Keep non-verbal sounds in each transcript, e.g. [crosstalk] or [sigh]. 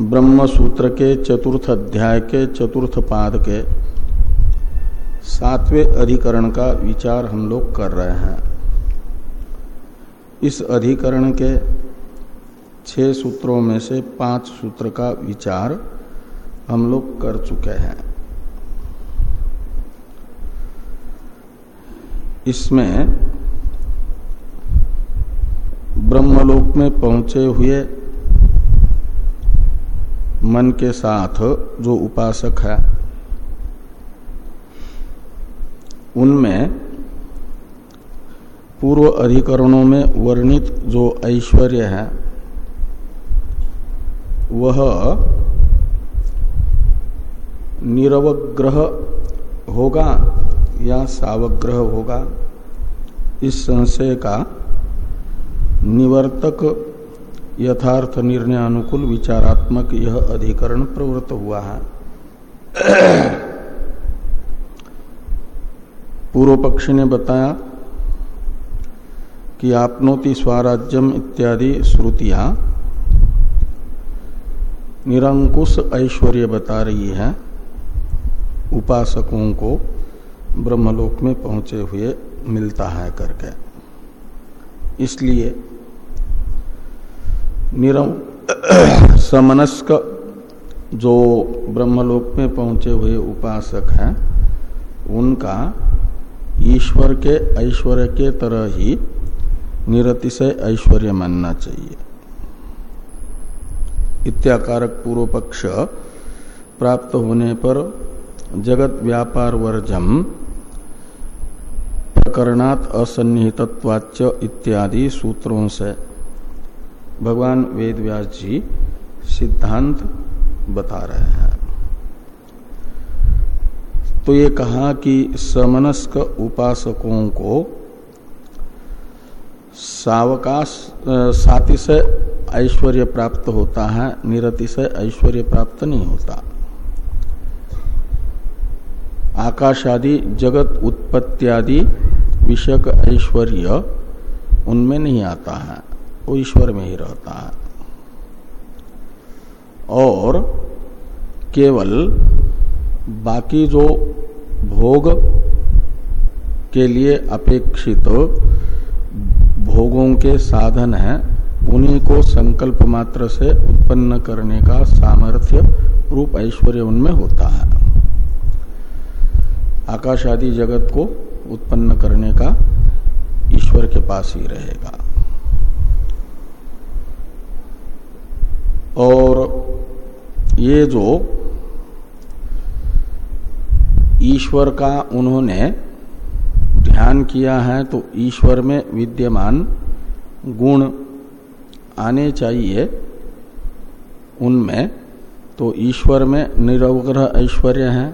ब्रह्म सूत्र के चतुर्थ अध्याय के चतुर्थ पाद के सातवें अधिकरण का विचार हम लोग कर रहे हैं। इस अधिकरण के छह सूत्रों में से पाँच सूत्र का विचार हम लोग कर चुके हैं। इसमें ब्रह्मलोक में पहुँचे हुए मन के साथ जो उपासक है, उनमें पूर्व अधिकरणों में वर्णित जो ऐश्वर्य है, वह निरवग्रह होगा या सावग्रह होगा, इस संशय का निवर्तक यथार्थ निर्णय अनुकूल विचारात्मक यह अधिकरण प्रवृत्त हुआ है। [clears throat] पूर्व पक्षी ने बताया कि आपनोति स्वराज्यम इत्यादि श्रुतियाँ निरंकुश ऐश्वर्य बता रही है। उपासकों को ब्रह्मलोक में पहुँचे हुए मिलता है करके। इसलिए निरम समनस्क जो ब्रह्मलोक में पहुँचे हुए उपासक हैं, उनका ईश्वर के ऐश्वर्य के तरह ही निरतिशय ऐश्वर्य मानना चाहिए। इत्याकारक पूर्व पक्ष प्राप्त होने पर जगत व्यापार वर्जम प्रकरणात असन्निहितत्वाच इत्यादि सूत्रों से भगवान वेद जी सिद्धांत बता रहे हैं। तो ये कहा कि समनस्क उपासकों को सावकाश साति से ऐश्वर्य प्राप्त होता है, निरति से ऐश्वर्य प्राप्त नहीं होता। आकाश आदि जगत उत्पत्ति आदि विषयक ऐश्वर्य उनमें नहीं आता है। वो ईश्वर में ही रहता है। और केवल बाकी जो भोग के लिए अपेक्षित भोगों के साधन हैं, उन्हीं को संकल्प मात्र से उत्पन्न करने का सामर्थ्य रूप ऐश्वर्य उनमें होता है। आकाश आदि जगत को उत्पन्न करने का ईश्वर के पास ही रहेगा। और ये जो ईश्वर का उन्होंने ध्यान किया है तो ईश्वर में विद्यमान गुण आने चाहिए उनमें तो ईश्वर में निरवग्रह ऐश्वर्य है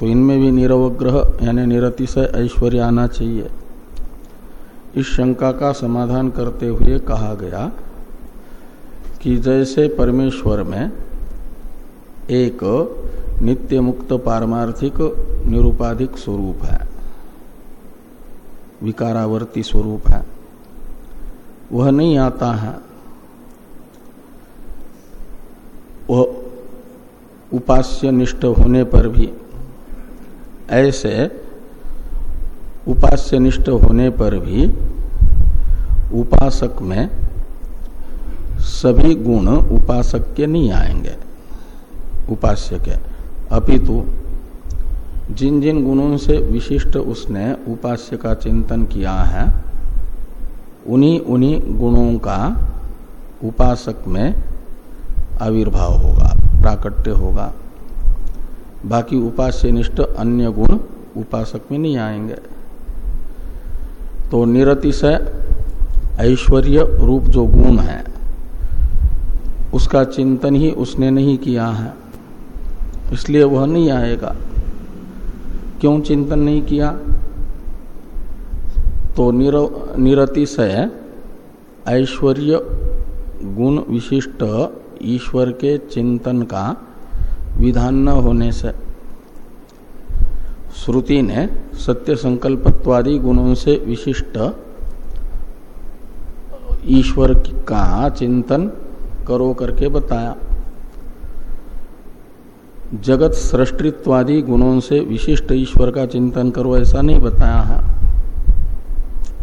तो इनमें भी निरवग्रह यानी निरतिशय ऐश्वर्य आना चाहिए। इस शंका का समाधान करते हुए कहा गया कि जैसे परमेश्वर में एक नित्य मुक्त पारमार्थिक निरुपाधिक स्वरूप है, विकारावर्ती स्वरूप है, वह नहीं आता है। वह उपास्य निष्ठ होने पर भी ऐसे उपास्य निष्ठ होने पर भी उपासक में सभी गुण उपासक के नहीं आएँगे। उपास्य के अपितु, जिन जिन गुणों से विशिष्ट उसने उपास्य का चिंतन किया है, उन्हीं उन्हीं गुणों का उपासक में आविर्भाव होगा, प्राकट्य होगा। बाकी उपास्य निष्ठ अन्य गुण उपासक में नहीं आएँगे। तो निरतिशय ऐश्वर्य रूप जो गुण है उसका चिंतन ही उसने नहीं किया है। इसलिए वह नहीं आएगा। क्यों चिंतन नहीं किया? तो निरतिशय ऐश्वर्य गुण विशिष्ट ईश्वर के चिंतन का विधान न होने से। श्रुति ने सत्य संकल्पत्वादि गुणों से विशिष्ट ईश्वर का चिंतन करो करके बताया। जगत सृष्टित्वादी गुणों से विशिष्ट ईश्वर का चिंतन करो, ऐसा नहीं बताया है।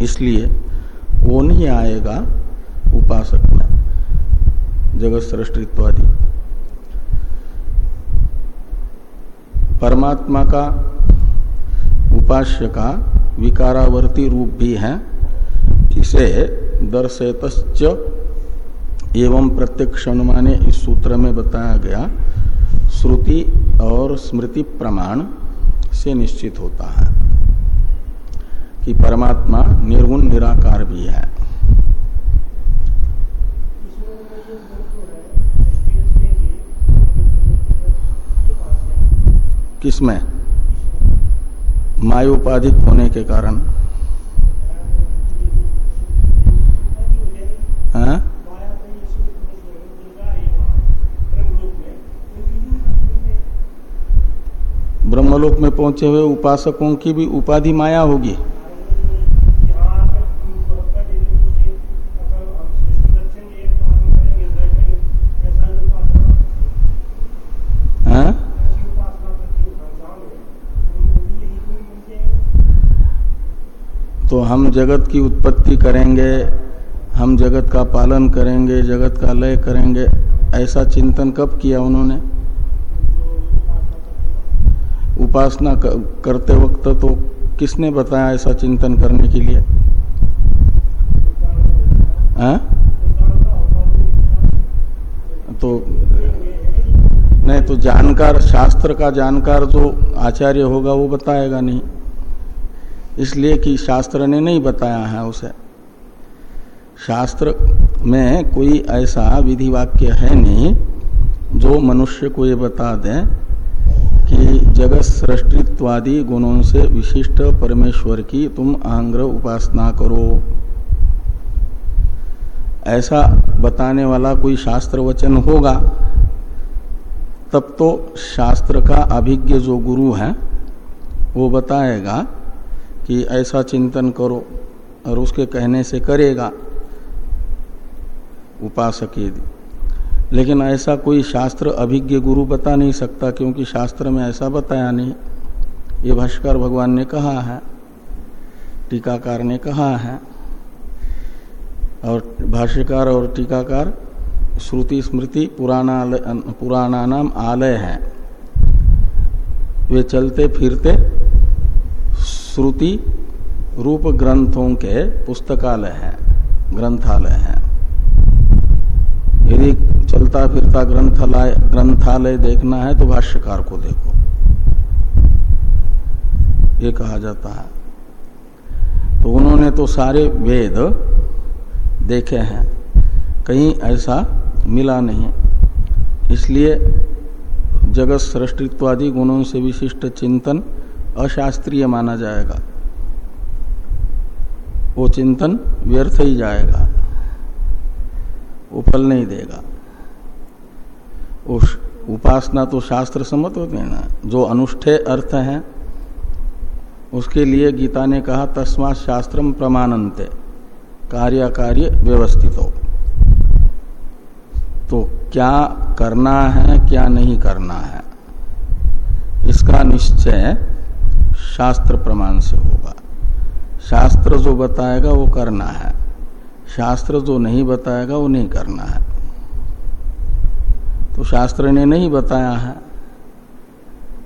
इसलिए वो नहीं आएगा उपासक में, जगत सृष्टित्वादी। परमात्मा का उपास्य का विकारावर्ती रूप भी है। इसे दर्शत एवं प्रत्यक्ष अनुमाने इस सूत्र में बताया गया, श्रुति और स्मृति प्रमाण से निश्चित होता है कि परमात्मा निर्गुण निराकार भी है। किसमें? मायोपाधिक होने के कारण हाँ? ब्रह्मलोक में पहुँचे हुए उपासकों की भी उपाधि माया होगी हाँ? तो हम जगत की उत्पत्ति करेंगे, हम जगत का पालन करेंगे, जगत का लय करेंगे, ऐसा चिंतन कब किया उन्होंने उपासना करते वक्त तो किसने बताया ऐसा चिंतन करने के लिए? आ? तो नहीं तो जानकार, शास्त्र का जानकार जो आचार्य होगा वो बताएगा नहीं। इसलिए कि शास्त्र ने नहीं बताया है उसे। शास्त्र में कोई ऐसा विधि वाक्य है नहीं, जो मनुष्य को ये बता दें जगत सृष्टित्वादि गुणों से विशिष्ट परमेश्वर की तुम अहंग्र उपासना करो। ऐसा बताने वाला कोई शास्त्र वचन होगा? तब तो शास्त्र का अभिज्ञ जो गुरु है, वो बताएगा कि ऐसा चिंतन करो और उसके कहने से करेगा। उपासक यदि लेकिन ऐसा कोई शास्त्र अभिज्ञ गुरु बता नहीं सकता, क्योंकि शास्त्र में ऐसा बताया नहीं। ये भाष्कर भगवान ने कहा है, टीकाकार ने कहा है, और भाष्यकार और टीकाकार श्रुति स्मृति पुराना पुराना नाम आलय है। वे चलते फिरते श्रुति रूप ग्रंथों के पुस्तकालय है, ग्रंथालय है। यदि चलता फिरता ग्रंथालय ग्रंथालय देखना है तो भाष्यकार को देखो। ये कहा जाता है। तो उन्होंने तो सारे वेद देखे हैं। कहीं ऐसा मिला नहीं। इसलिए जगत सृष्टित्वादि गुणों से विशिष्ट चिंतन अशास्त्रीय माना जाएगा। वो चिंतन व्यर्थ ही जाएगा। वो फल नहीं देगा। उस उपासना तो शास्त्र सम्मत होते हैं ना। जो अनुष्ठे अर्थ है, उसके लिए गीता ने कहा तस्मा शास्त्रम प्रमाणंते कार्य कार्य व्यवस्थित। हो तो क्या करना है, क्या नहीं करना है, इसका निश्चय शास्त्र प्रमाण से होगा। शास्त्र जो बताएगा, वो करना है। शास्त्र जो नहीं बताएगा, वो नहीं करना है। तो शास्त्र ने नहीं बताया है।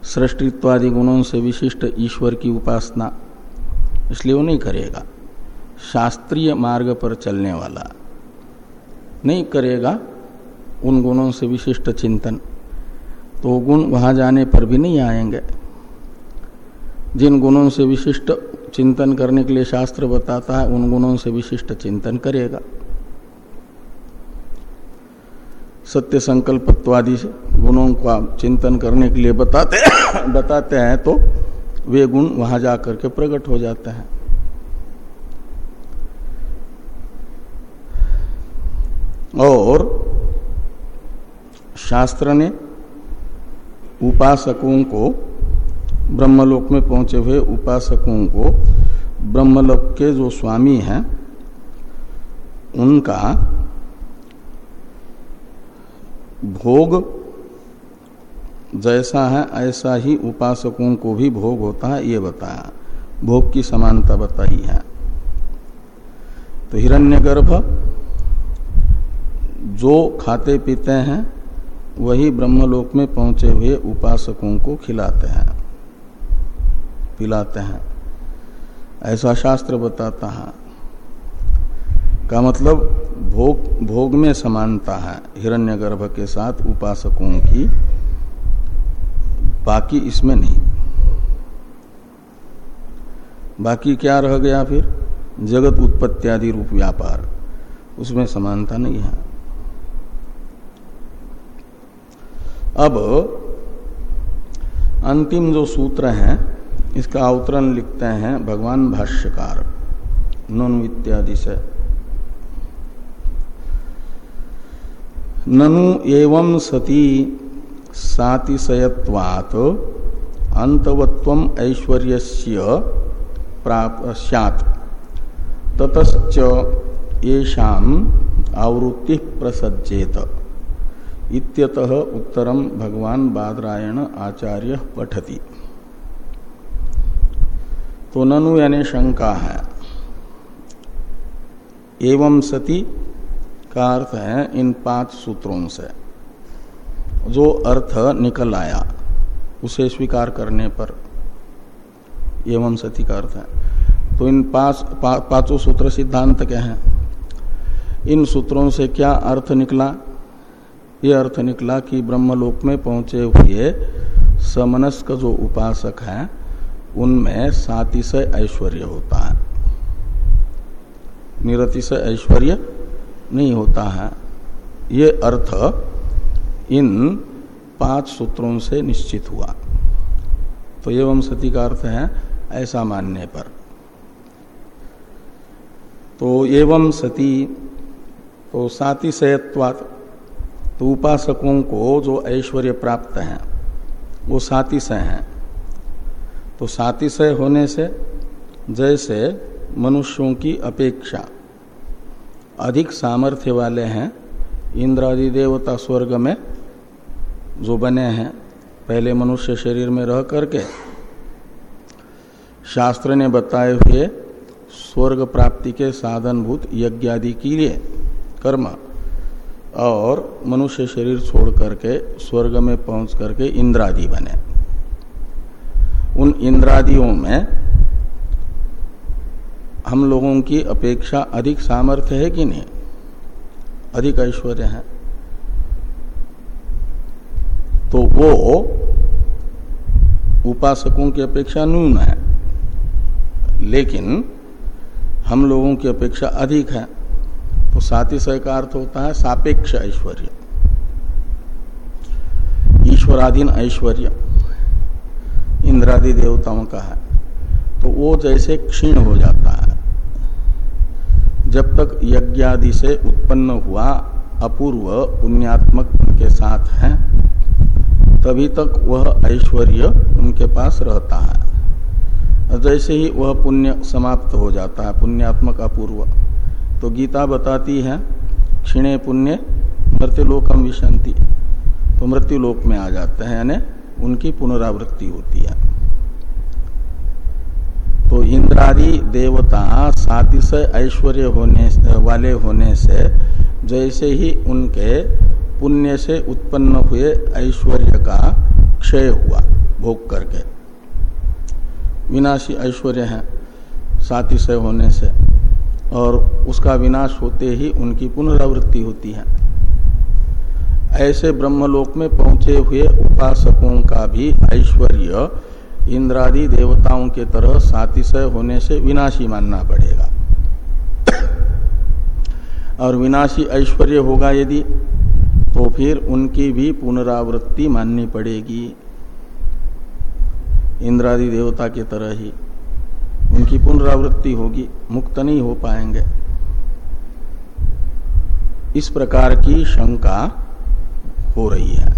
सृष्टित्वादि गुणों से विशिष्ट ईश्वर की उपासना, इसलिए वो नहीं करेगा। शास्त्रीय मार्ग पर चलने वाला नहीं करेगा उन गुणों से विशिष्ट चिंतन। तो गुण वहाँ जाने पर भी नहीं आएँगे। जिन गुणों से विशिष्ट चिंतन करने के लिए शास्त्र बताता है, उन गुणों से विशिष्ट चिंतन करेगा। सत्य संकल्पत्वादि गुणों का चिंतन करने के लिए बताते [coughs] बताते हैं तो वे गुण वहाँ जाकर के प्रकट हो जाते हैं। और शास्त्र ने उपासकों को, ब्रह्मलोक में पहुँचे हुए उपासकों को, ब्रह्मलोक के जो स्वामी हैं, उनका भोग जैसा है, ऐसा ही उपासकों को भी भोग होता है, ये बताया। भोग की समानता बताई है। तो हिरण्यगर्भ जो खाते पीते हैं, वही ब्रह्मलोक में पहुँचे हुए उपासकों को खिलाते हैं, पिलाते हैं। ऐसा शास्त्र बताता है। का मतलब भोग भोग में समानता है, हिरण्यगर्भ के साथ उपासकों की, बाकी इसमें नहीं। बाकी क्या रह गया फिर? जगत उत्पत्ति आदि रूप व्यापार। उसमें समानता नहीं है। अब, अंतिम जो सूत्र है, इसका अवतरण लिखते हैं भगवान भाष्यकार नुन इत्यादि से ननु एवं सती सातिशयत्वात् अंतवत्व ऐश्वर्य सैत् ततच आवृत्ति प्रसज्जेत इत्यतः उत्तरम भगवान बादरायण आचार्य पठति। तो ननु यानी शंका है। एवं सती का अर्थ है इन पाँच सूत्रों से। जो अर्थ निकल आया उसे स्वीकार करने पर एवं सती का अर्थ है। तो इन पाँच पा, पाँचों सूत्र सिद्धांत के हैं? इन सूत्रों से क्या अर्थ निकला? ये अर्थ निकला कि ब्रह्मलोक में पहुँचे हुए समनस्क जो उपासक हैं उनमें सातिशय ऐश्वर्य होता है। निरतिशय ऐश्वर्य नहीं होता है। ये अर्थ इन पाँच सूत्रों से निश्चित हुआ। तो एवं सती का अर्थ है ऐसा मानने पर। तो एवं सती तो सातिशयत्वात् तो उपासकों को जो ऐश्वर्य प्राप्त है, वो सातिशय हैं। तो सातिशय होने से जैसे मनुष्यों की अपेक्षा अधिक सामर्थ्य वाले हैं। इंद्रादि देवता स्वर्ग में जो बने हैं, पहले मनुष्य शरीर में रह करके। शास्त्र ने बताए हुए स्वर्ग प्राप्ति के साधनभूत यज्ञ आदि के लिए कर्म, और मनुष्य शरीर छोड़ करके स्वर्ग में पहुँच करके इंद्रादि बने। उन इंद्रादियों में हम लोगों की अपेक्षा अधिक सामर्थ्य है कि नहीं? अधिक ऐश्वर्य है। तो वो उपासकों की अपेक्षा न्यून है। लेकिन हम लोगों की अपेक्षा अधिक है। तो सातिशय का अर्थ होता है सापेक्ष ऐश्वर्य। ईश्वराधीन ऐश्वर्य। इंद्रादि देवताओं का है। तो वो जैसे क्षीण हो जाता है। जब तक यज्ञादि से उत्पन्न हुआ अपूर्व पुण्यात्मक उनके साथ है, तभी तक वह ऐश्वर्य उनके पास रहता है। जैसे ही वह पुण्य समाप्त हो जाता है, पुण्यात्मक अपूर्व तो गीता बताती है, क्षीणे पुण्य मृत्युलोकम विशंति। तो मृत्युलोक में आ जाते हैं, यानी उनकी पुनरावृत्ति होती है। तो इंद्रादि देवता सातिशय ऐश्वर्य होने वाले होने से, जैसे ही उनके पुण्य से उत्पन्न हुए ऐश्वर्य का क्षय हुआ भोग करके। विनाशी ऐश्वर्य है सातिशय होने से, और उसका विनाश होते ही उनकी पुनरावृत्ति होती है। ऐसे ब्रह्मलोक में पहुँचे हुए उपासकों का भी ऐश्वर्य इंद्रादि देवताओं के तरह सातिशय होने से विनाशी मानना पड़ेगा। और विनाशी ऐश्वर्य होगा यदि तो फिर उनकी भी पुनरावृत्ति माननी पड़ेगी। इंद्रादि देवता के तरह ही उनकी पुनरावृत्ति होगी, मुक्त नहीं हो पाएँगे। इस प्रकार की शंका हो रही है।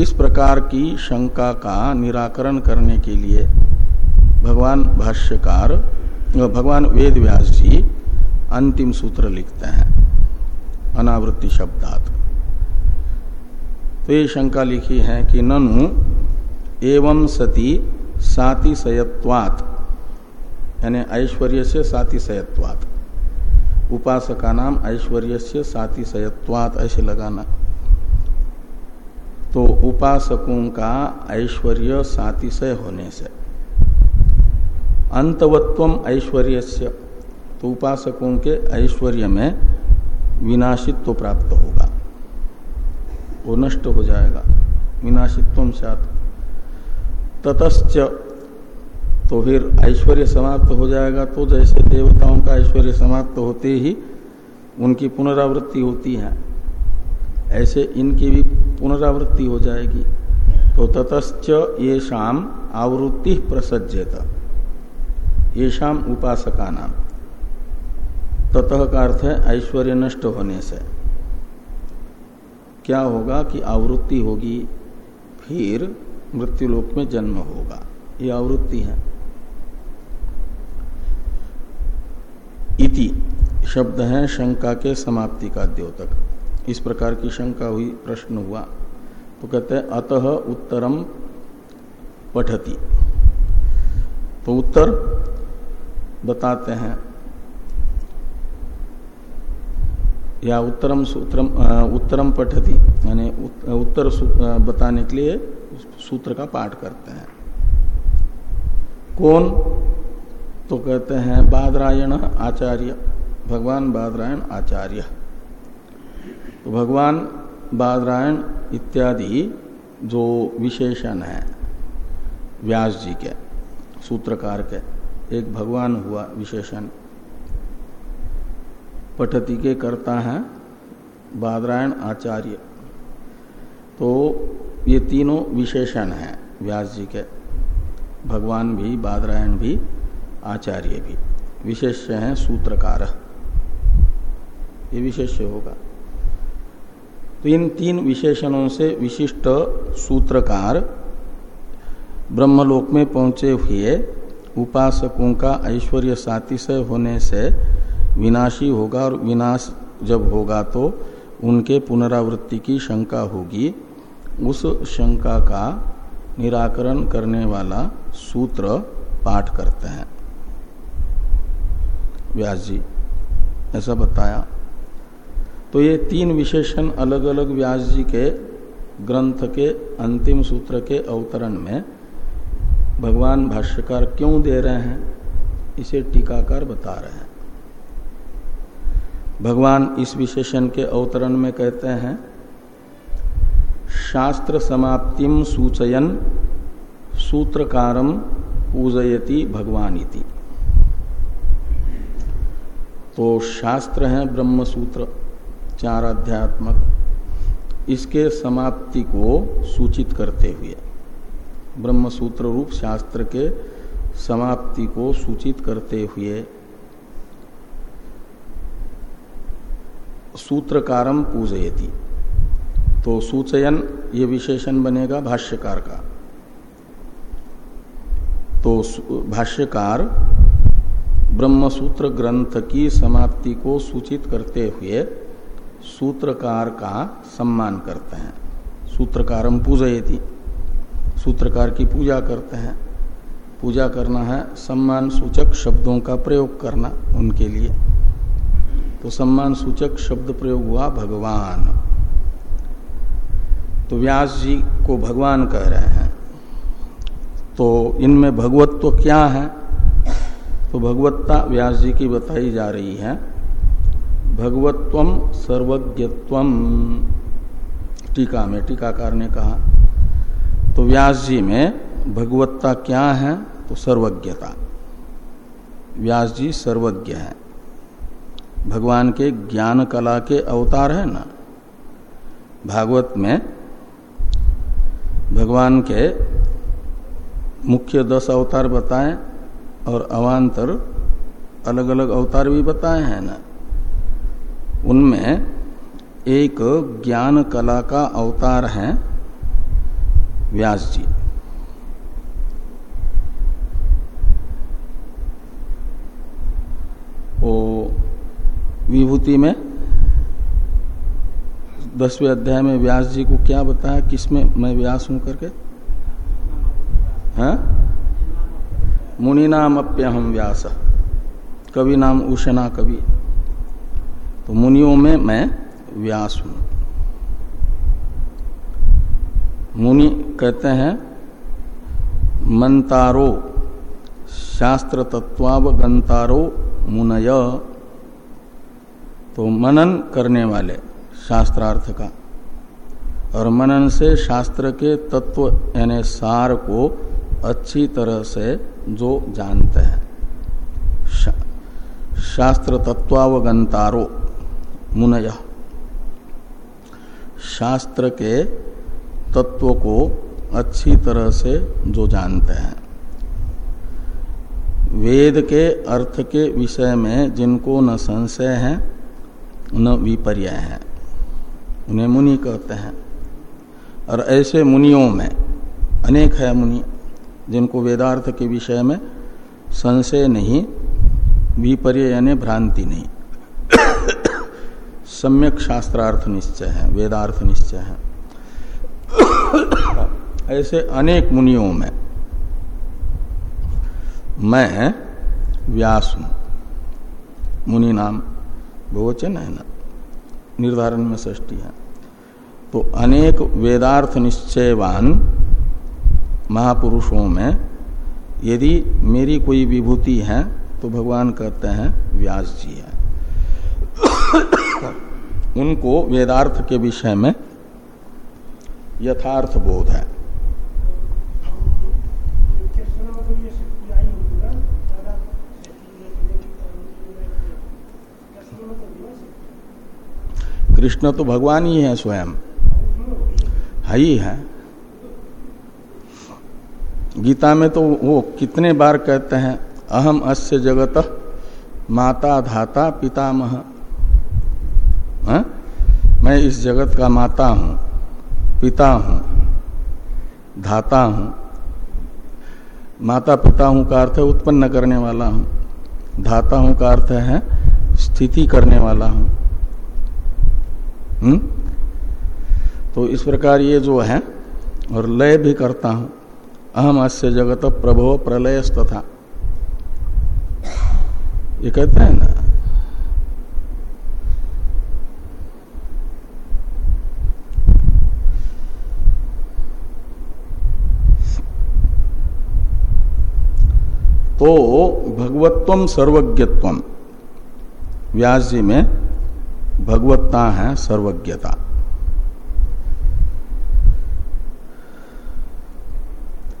इस प्रकार की शंका का निराकरण करने के लिए भगवान भाष्यकार भगवान वेद व्यास जी अंतिम सूत्र लिखते हैं, अनावृत्ति शब्दात। तो ये शंका लिखी है कि ननु एवं सती सातिशयत्वात्, यानी ऐश्वर्य से सातिशयत्वात्। उपासका नाम ऐश्वर्य से सातिशयत्वात्, ऐसे लगाना। तो उपासकों का ऐश्वर्य सातिशय होने से। अंतवत्व ऐश्वर्य से तो उपासकों के ऐश्वर्य में विनाशित्व प्राप्त होगा। वो नष्ट हो जाएगा विनाशित्व सात। ततश्च तो फिर ऐश्वर्य समाप्त हो जाएगा। तो जैसे देवताओं का ऐश्वर्य समाप्त होते ही उनकी पुनरावृत्ति होती है। ऐसे इनकी भी पुनरावृत्ति हो जाएगी। तो ततश्च ये शाम आवृत्ति प्रसज्जेत ये शाम उपासका नाम ततः का अर्थ है, ऐश्वर्य नष्ट होने से। क्या होगा कि आवृत्ति होगी, फिर मृत्युलोक में जन्म होगा। ये आवृत्ति है। इति शब्द है शंका के समाप्ति का द्योतक। इस प्रकार की शंका हुई, प्रश्न हुआ। तो कहते हैं, अतः उत्तरम पठती। तो उत्तर बताते हैं। या उत्तरम सूत्रम उत्तरम पठती, यानी उत्तर बताने के लिए सूत्र का पाठ करते हैं। कौन? तो कहते हैं, बादरायण आचार्य, भगवान बादरायण आचार्य। तो भगवान, बादरायण इत्यादि जो विशेषण है, व्यास जी के, सूत्रकार के, एक भगवान हुआ विशेषण। पठती के करता है बादरायण आचार्य। तो ये तीनों विशेषण हैं, व्यास जी के। भगवान भी, बादरायण भी, आचार्य भी। विशेष्य है सूत्रकार। ये विशेष्य होगा। तो इन तीन विशेषणों से विशिष्ट सूत्रकार ब्रह्मलोक में पहुँचे हुए उपासकों का ऐश्वर्य सातिशय होने से विनाशी होगा और विनाश जब होगा तो उनके पुनरावृत्ति की शंका होगी। उस शंका का निराकरण करने वाला सूत्र पाठ करते हैं। व्यास जी, ऐसा बताया। तो ये तीन विशेषण अलग अलग व्यास जी के ग्रंथ के अंतिम सूत्र के अवतरण में भगवान भाष्यकार क्यों दे रहे हैं, इसे टीकाकार बता रहे हैं। भगवान इस विशेषण के अवतरण में कहते हैं, शास्त्र समाप्तिम सूचयन सूत्रकारम पूजयति भगवान तो शास्त्र है ब्रह्म सूत्र चार अध्यात्मक इसके समाप्ति को सूचित करते हुए ब्रह्म सूत्र रूप शास्त्र के समाप्ति को सूचित करते हुए सूत्रकारम पूजयति। तो सूचयन, ये विशेषण बनेगा भाष्यकार का। तो भाष्यकार ब्रह्मसूत्र ग्रंथ की समाप्ति को सूचित करते हुए सूत्रकार का सम्मान करते हैं। सूत्रकारम पूजयति। सूत्रकार की पूजा करते हैं। पूजा करना है सम्मान सूचक शब्दों का प्रयोग करना उनके लिए। तो सम्मान सूचक शब्द प्रयोग हुआ भगवान। तो व्यास जी को भगवान कह रहे हैं। तो इनमें भगवत तो क्या है? तो भगवत्ता व्यास जी की बताई जा रही है भगवत्व सर्वज्ञत्व। टीका में, टीकाकार ने कहा तो व्यास जी में भगवत्ता क्या है? तो सर्वज्ञता। व्यास जी सर्वज्ञ है। भगवान के ज्ञान कला के अवतार है ना? भागवत में भगवान के मुख्य दस अवतार बताए और अवान्तर अलग अलग अवतार भी बताए हैं ना? उनमें एक ज्ञान कला का अवतार है व्यास जी। ओ विभूति में दसवें अध्याय में व्यास जी को क्या बताया? किसमें मैं? व्यास हूँ करके। हाँ? मुनि नाम अप्य हम व्यास। कवि नाम उषना कवि। तो मुनियों में मैं व्यास हूँ। मुनि कहते हैं मंतारो शास्त्र तत्वावगंतारो मुनय। तो मनन करने वाले शास्त्रार्थ का। और मनन से शास्त्र के तत्व यानी सार को अच्छी तरह से जो जानते हैं। शा, शास्त्र तत्वावगंतारो मुनय। शास्त्र के तत्व को अच्छी तरह से जो जानते हैं। वेद के अर्थ के विषय में जिनको न संशय है, न विपर्य है, उन्हें मुनि कहते हैं। और ऐसे मुनियों में अनेक है मुनि, जिनको वेदार्थ के विषय में संशय नहीं, विपर्य यानी भ्रांति नहीं। सम्यक शास्त्रार्थ निश्चय है, वेदार्थ निश्चय है। ऐसे अनेक मुनियों में मैं व्यास हूँ। मुनि नाम बहुवचन है ना? निर्धारण में सृष्टि है। तो अनेक वेदार्थ निश्चयवान महापुरुषों में यदि मेरी कोई विभूति है तो भगवान कहते हैं, व्यास जी है। उनको वेदार्थ के विषय में यथार्थ बोध है। कृष्ण तो भगवान ही है स्वयं। है ही है। गीता में तो वो कितने बार कहते हैं, अहम अस्य जगत माता धाता पितामह। हाँ? मैं इस जगत का माता हूँ, पिता हूँ, धाता हूँ। माता पिता हूँ का अर्थ है उत्पन्न करने वाला हूँ। धाता हूँ का अर्थ है स्थिति करने वाला हूँ। हुँ? तो इस प्रकार ये जो है, और लय भी करता हूँ। अहम अस्य जगत प्रभो प्रलय तथा ये कहते हैं ना तो भगवत्व सर्वज्ञत्व। व्यास जी में भगवत्ता है, सर्वज्ञता।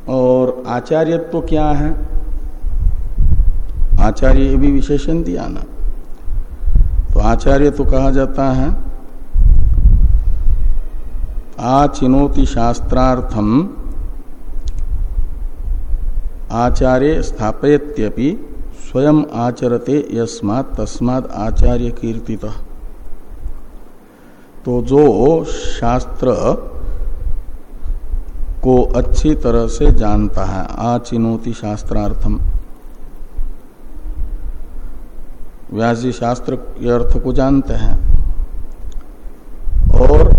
और आचार्यत्व तो क्या है? आचार्य भी विशेषण दिया ना। तो आचार्य तो कहा जाता है आचिनोति शास्त्रार्थम आचार्य स्थापयत्यपि स्वयं आचरते यस्मात् तस्मात् आचार्य कीर्तित तो जो शास्त्र को अच्छी तरह से जानता है, आचिनोति शास्त्रार्थम। व्यास जी शास्त्र के अर्थ को जानते हैं। और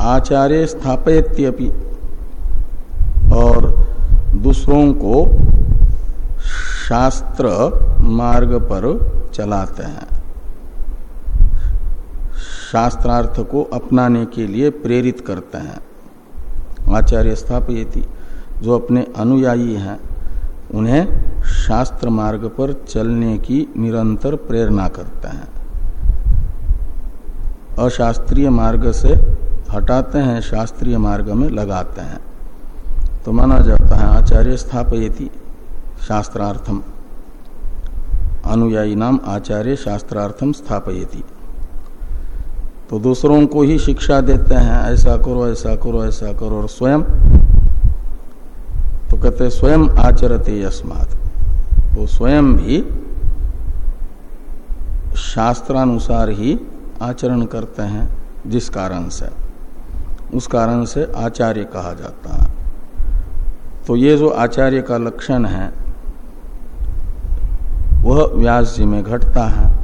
आचार्य स्थापयत्यपि और दूसरों को शास्त्र मार्ग पर चलाते हैं। शास्त्रार्थ को अपनाने के लिए प्रेरित करते हैं। आचार्य स्थापयति जो अपने अनुयायी हैं, उन्हें शास्त्र मार्ग पर चलने की निरंतर प्रेरणा करते हैं। अशास्त्रीय मार्ग से हटाते हैं, शास्त्रीय मार्ग में लगाते हैं। तो माना जाता है आचार्य स्थापयति शास्त्रार्थम अनुयायी नाम आचार्य शास्त्रार्थम स्थापयति। तो दूसरों को ही शिक्षा देते हैं, ऐसा करो ऐसा करो ऐसा करो, और स्वयं तो कहते स्वयं आचरते यस्मात। तो स्वयं भी शास्त्रानुसार ही आचरण करते हैं, जिस कारण से। उस कारण से आचार्य कहा जाता है। तो ये जो आचार्य का लक्षण है, वह व्यास जी में घटता है।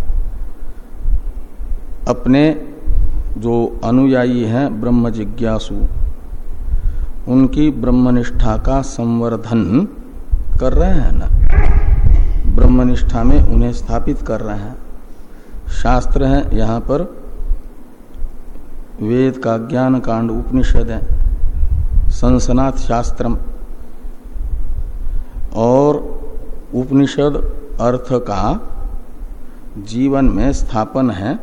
अपने जो अनुयायी हैं ब्रह्म जिज्ञासु, उनकी ब्रह्मनिष्ठा का संवर्धन कर रहे हैं ना? ब्रह्मनिष्ठा में उन्हें स्थापित कर रहे हैं। शास्त्र है यहाँ पर, वेद का ज्ञान कांड उपनिषद है संसनाथ शास्त्रम। और उपनिषद अर्थ का जीवन में स्थापन है।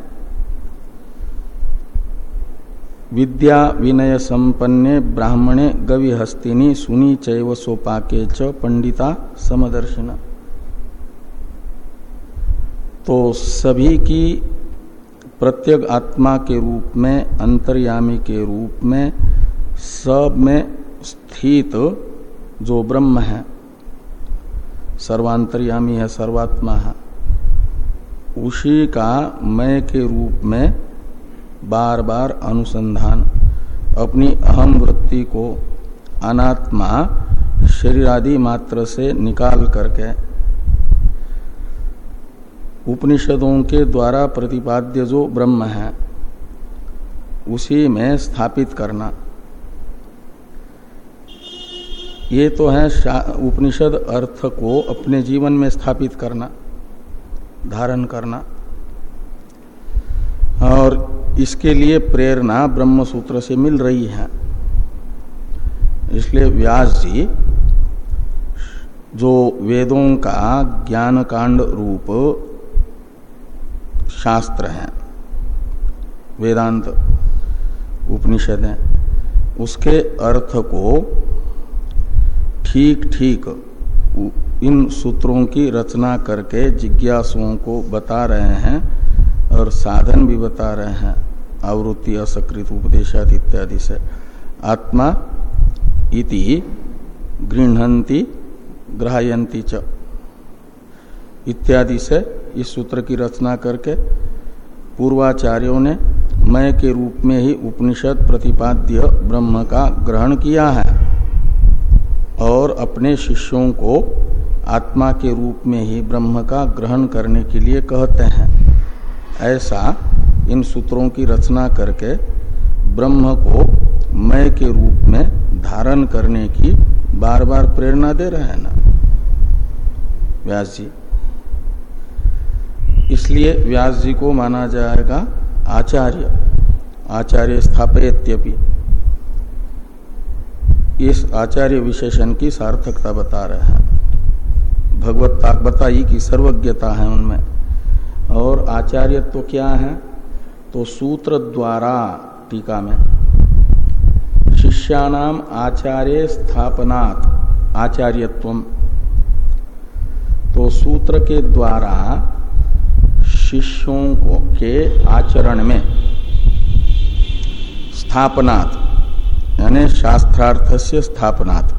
विद्या विनय संपन्ने ब्राह्मणे गवि हस्तिनी सुनी चैव सोपाके च पंडिता समदर्शिन। तो सभी की प्रत्येक आत्मा के रूप में, अंतर्यामी के रूप में, सब में स्थित जो ब्रह्म है सर्वांतर्यामी है, सर्वात्मा है। उसी का मय के रूप में बार बार अनुसंधान, अपनी अहम वृत्ति को अनात्मा शरीर आदि मात्र से निकाल करके उपनिषदों के द्वारा प्रतिपाद्य जो ब्रह्म है, उसी में स्थापित करना। ये तो है उपनिषद अर्थ को अपने जीवन में स्थापित करना, धारण करना, और इसके लिए प्रेरणा ब्रह्म सूत्र से मिल रही है। इसलिए व्यास जी, जो वेदों का ज्ञान कांड रूप शास्त्र है, वेदांत, उपनिषद है, उसके अर्थ को ठीक ठीक इन सूत्रों की रचना करके जिज्ञासुओं को बता रहे हैं और साधन भी बता रहे हैं, आवृत्ति, असकृत उपदेशात इत्यादि से। आत्मा इति गृहंती ग्राहयंती च। इत्यादि से इस सूत्र की रचना करके पूर्वाचार्यों ने मय के रूप में ही उपनिषद प्रतिपाद्य ब्रह्म का ग्रहण किया है। और अपने शिष्यों को आत्मा के रूप में ही ब्रह्म का ग्रहण करने के लिए कहते हैं। ऐसा इन सूत्रों की रचना करके ब्रह्म को मय के रूप में धारण करने की बार बार प्रेरणा दे रहे हैं ना? व्यास जी। इसलिए व्यास जी को माना जाएगा आचार्य। आचार्य स्थापयत्यपि। इस आचार्य विशेषण की सार्थकता बता रहे हैं। भगवत बताई कि सर्वज्ञता है उनमें। और आचार्यत्व तो क्या है? तो सूत्र द्वारा टीका में शिष्यानाम आचार्य स्थापनात् आचार्यत्व तो सूत्र के द्वारा शिष्यों को के आचरण में स्थापनात् यानी शास्त्रार्थ से स्थापनात्।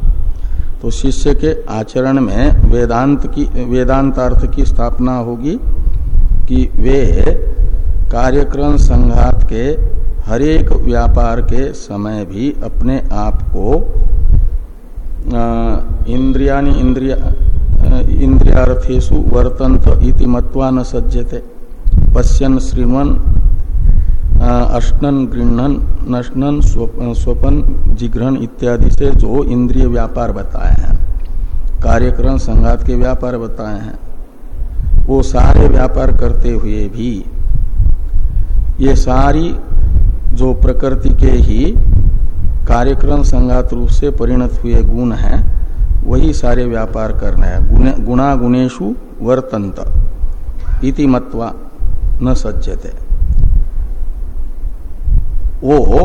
तो शिष्य के आचरण में वेदांत की, वेदांतार्थ की स्थापना होगी कि वे कार्यक्रम संघात के हरेक व्यापार के समय भी अपने आप को इंद्रिया इंद्रिया इंद्रियार्थेशु वर्तंत इति मत्वा न सज्जते पश्यन श्रीमन अष्टन गृहण नष्टन स्वपन जिग्रहण इत्यादि से जो इंद्रिय व्यापार बताए हैं कार्यक्रम संघात के व्यापार बताए हैं, वो सारे व्यापार करते हुए भी, ये सारी जो प्रकृति के ही कार्यक्रम संघात रूप से परिणत हुए गुण हैं, वही सारे व्यापार करना है। गुणा गुणेशु वर्तंत इति मत्वा न सज्जते। वो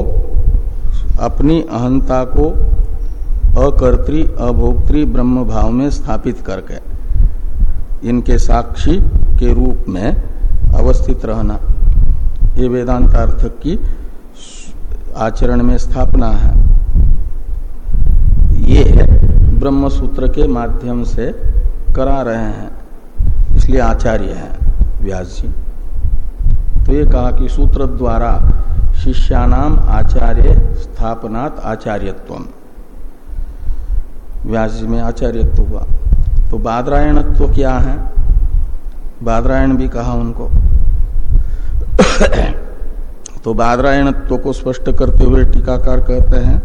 अपनी अहंता को अकर्त्री, अभोक्त्री ब्रह्म भाव में स्थापित करके, इनके साक्षी के रूप में अवस्थित रहना। ये वेदांत अर्थ की आचरण में स्थापना है। ये ब्रह्म सूत्र के माध्यम से करा रहे हैं। इसलिए आचार्य हैं व्यास जी। तो ये कहा कि सूत्र द्वारा शिष्यानाम आचार्य स्थापनात् आचार्यत्व व्यास जी में आचार्यत्व हुआ। तो बादरायणत्व क्या है? बादरायण भी कहा उनको। तो बादरायणत्व को स्पष्ट करते हुए टीकाकार कहते हैं,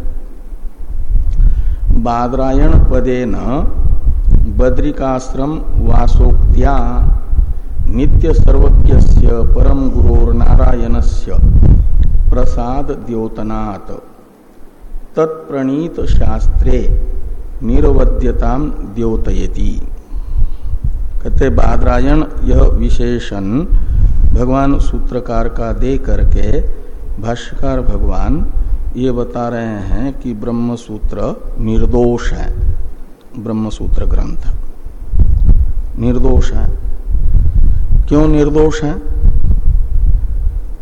बादरायण पदे न बद्रिकाश्रम वासोक्त्या नित्य सर्वज्ञ परम गुरोर नारायणस्य प्रसाद द्योतनात्। तत्प्रणीत शास्त्रे निरवध्यता द्योतयति। कहते, बादरायण, यह विशेषण भगवान सूत्रकार का दे करके भाष्यकार भगवान ये बता रहे हैं कि ब्रह्म सूत्र निर्दोष है। ब्रह्म सूत्र ग्रंथ। निर्दोष है। क्यों निर्दोष है?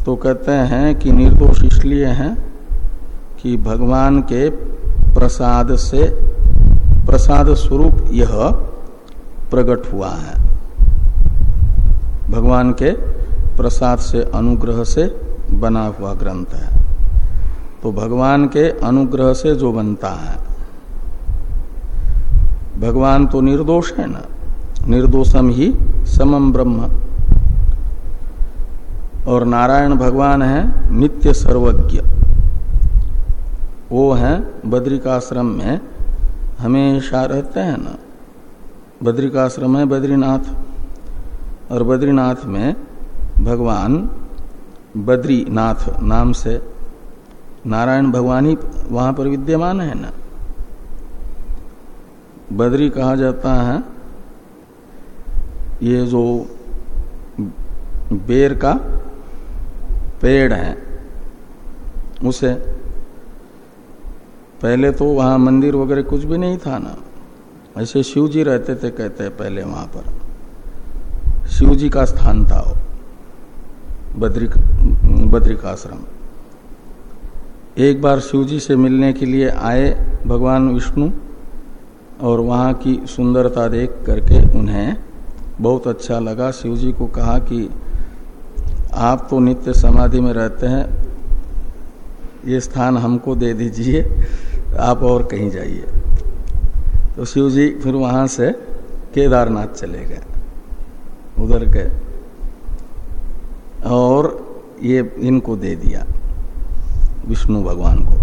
तो कहते हैं कि निर्दोष इसलिए है कि भगवान के प्रसाद से प्रसाद स्वरूप यह प्रकट हुआ है। भगवान के प्रसाद से अनुग्रह से बना हुआ ग्रंथ है। तो भगवान के अनुग्रह से जो बनता है, भगवान तो निर्दोष है ना? निर्दोषम ही समम ब्रह्म। और नारायण भगवान है नित्य सर्वज्ञ। वो है बद्रिकाश्रम में, हमेशा रहते हैं ना। बद्रिकाश्रम है बद्रीनाथ। और बद्रीनाथ में भगवान बद्रीनाथ नाम से नारायण भगवान ही वहाँ पर विद्यमान है ना। बद्री कहा जाता है, ये जो बेर का पेड़ है। उसे पहले तो वहाँ मंदिर वगैरह कुछ भी नहीं था ना। ऐसे शिव जी रहते थे, कहते हैं पहले वहाँ पर। शिव जी का स्थान था वो, बद्रिक बद्रिकाश्रम एक बार शिव जी से मिलने के लिए आए भगवान विष्णु और वहाँ की सुंदरता देख करके उन्हें बहुत अच्छा लगा। शिव जी को कहा कि आप तो नित्य समाधि में रहते हैं, ये स्थान हमको दे दीजिए, आप और कहीं जाइए। तो शिव जी फिर वहाँ से केदारनाथ चले गए, उधर गए, और ये इनको दे दिया, विष्णु भगवान को।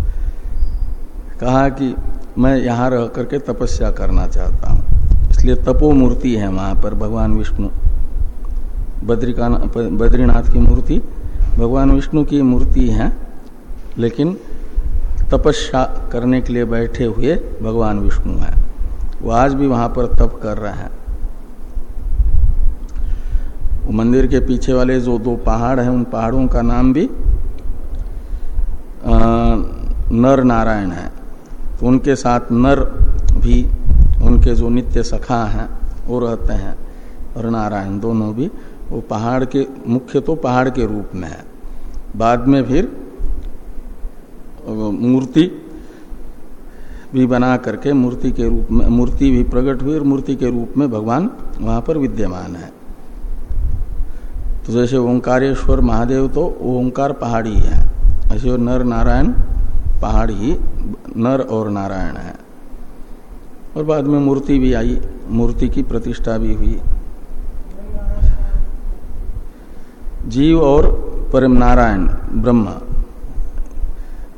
कहा कि मैं यहाँ रह करके तपस्या करना चाहता हूँ, इसलिए तपो मूर्ति है वहाँ पर, भगवान विष्णु। बद्रीनाथ की मूर्ति, भगवान विष्णु की मूर्ति है, लेकिन तपस्या करने के लिए बैठे हुए भगवान विष्णु हैं। वो आज भी वहाँ पर तप कर रहे हैं। मंदिर के पीछे वाले जो दो पहाड़ हैं, उन पहाड़ों का नाम भी नर नारायण है। तो उनके साथ नर भी, उनके जो नित्य सखा हैं, वो रहते हैं। और नारायण दोनों भी वो पहाड़ के, मुख्य तो पहाड़ के रूप में है। बाद में फिर मूर्ति भी बना करके मूर्ति के रूप में, मूर्ति भी प्रकट हुई और मूर्ति के रूप में भगवान वहाँ पर विद्यमान है। तो जैसे ओंकारेश्वर महादेव तो ओंकार पहाड़ी है। ऐसे नर नारायण पहाड़ी नर और नारायण है। और बाद में मूर्ति भी आई, मूर्ति की प्रतिष्ठा भी हुई। जीव और परम नारायण, ब्रह्म।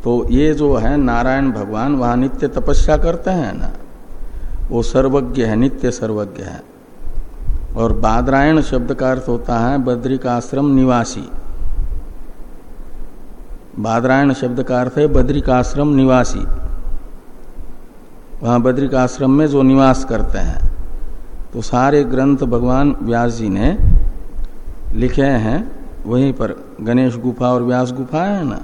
तो ये जो है नारायण भगवान, वहाँ नित्य तपस्या करते हैं ना, वो सर्वज्ञ है, नित्य सर्वज्ञ है। और बादरायण शब्द का अर्थ होता है बद्रिकाश्रम निवासी। बादरायण शब्द का अर्थ है बद्रिकाश्रम निवासी। वहाँ बद्रिकाश्रम में जो निवास करते हैं तो सारे ग्रंथ भगवान व्यास जी ने लिखे हैं, वहीं पर गणेश गुफा और व्यास गुफा है ना?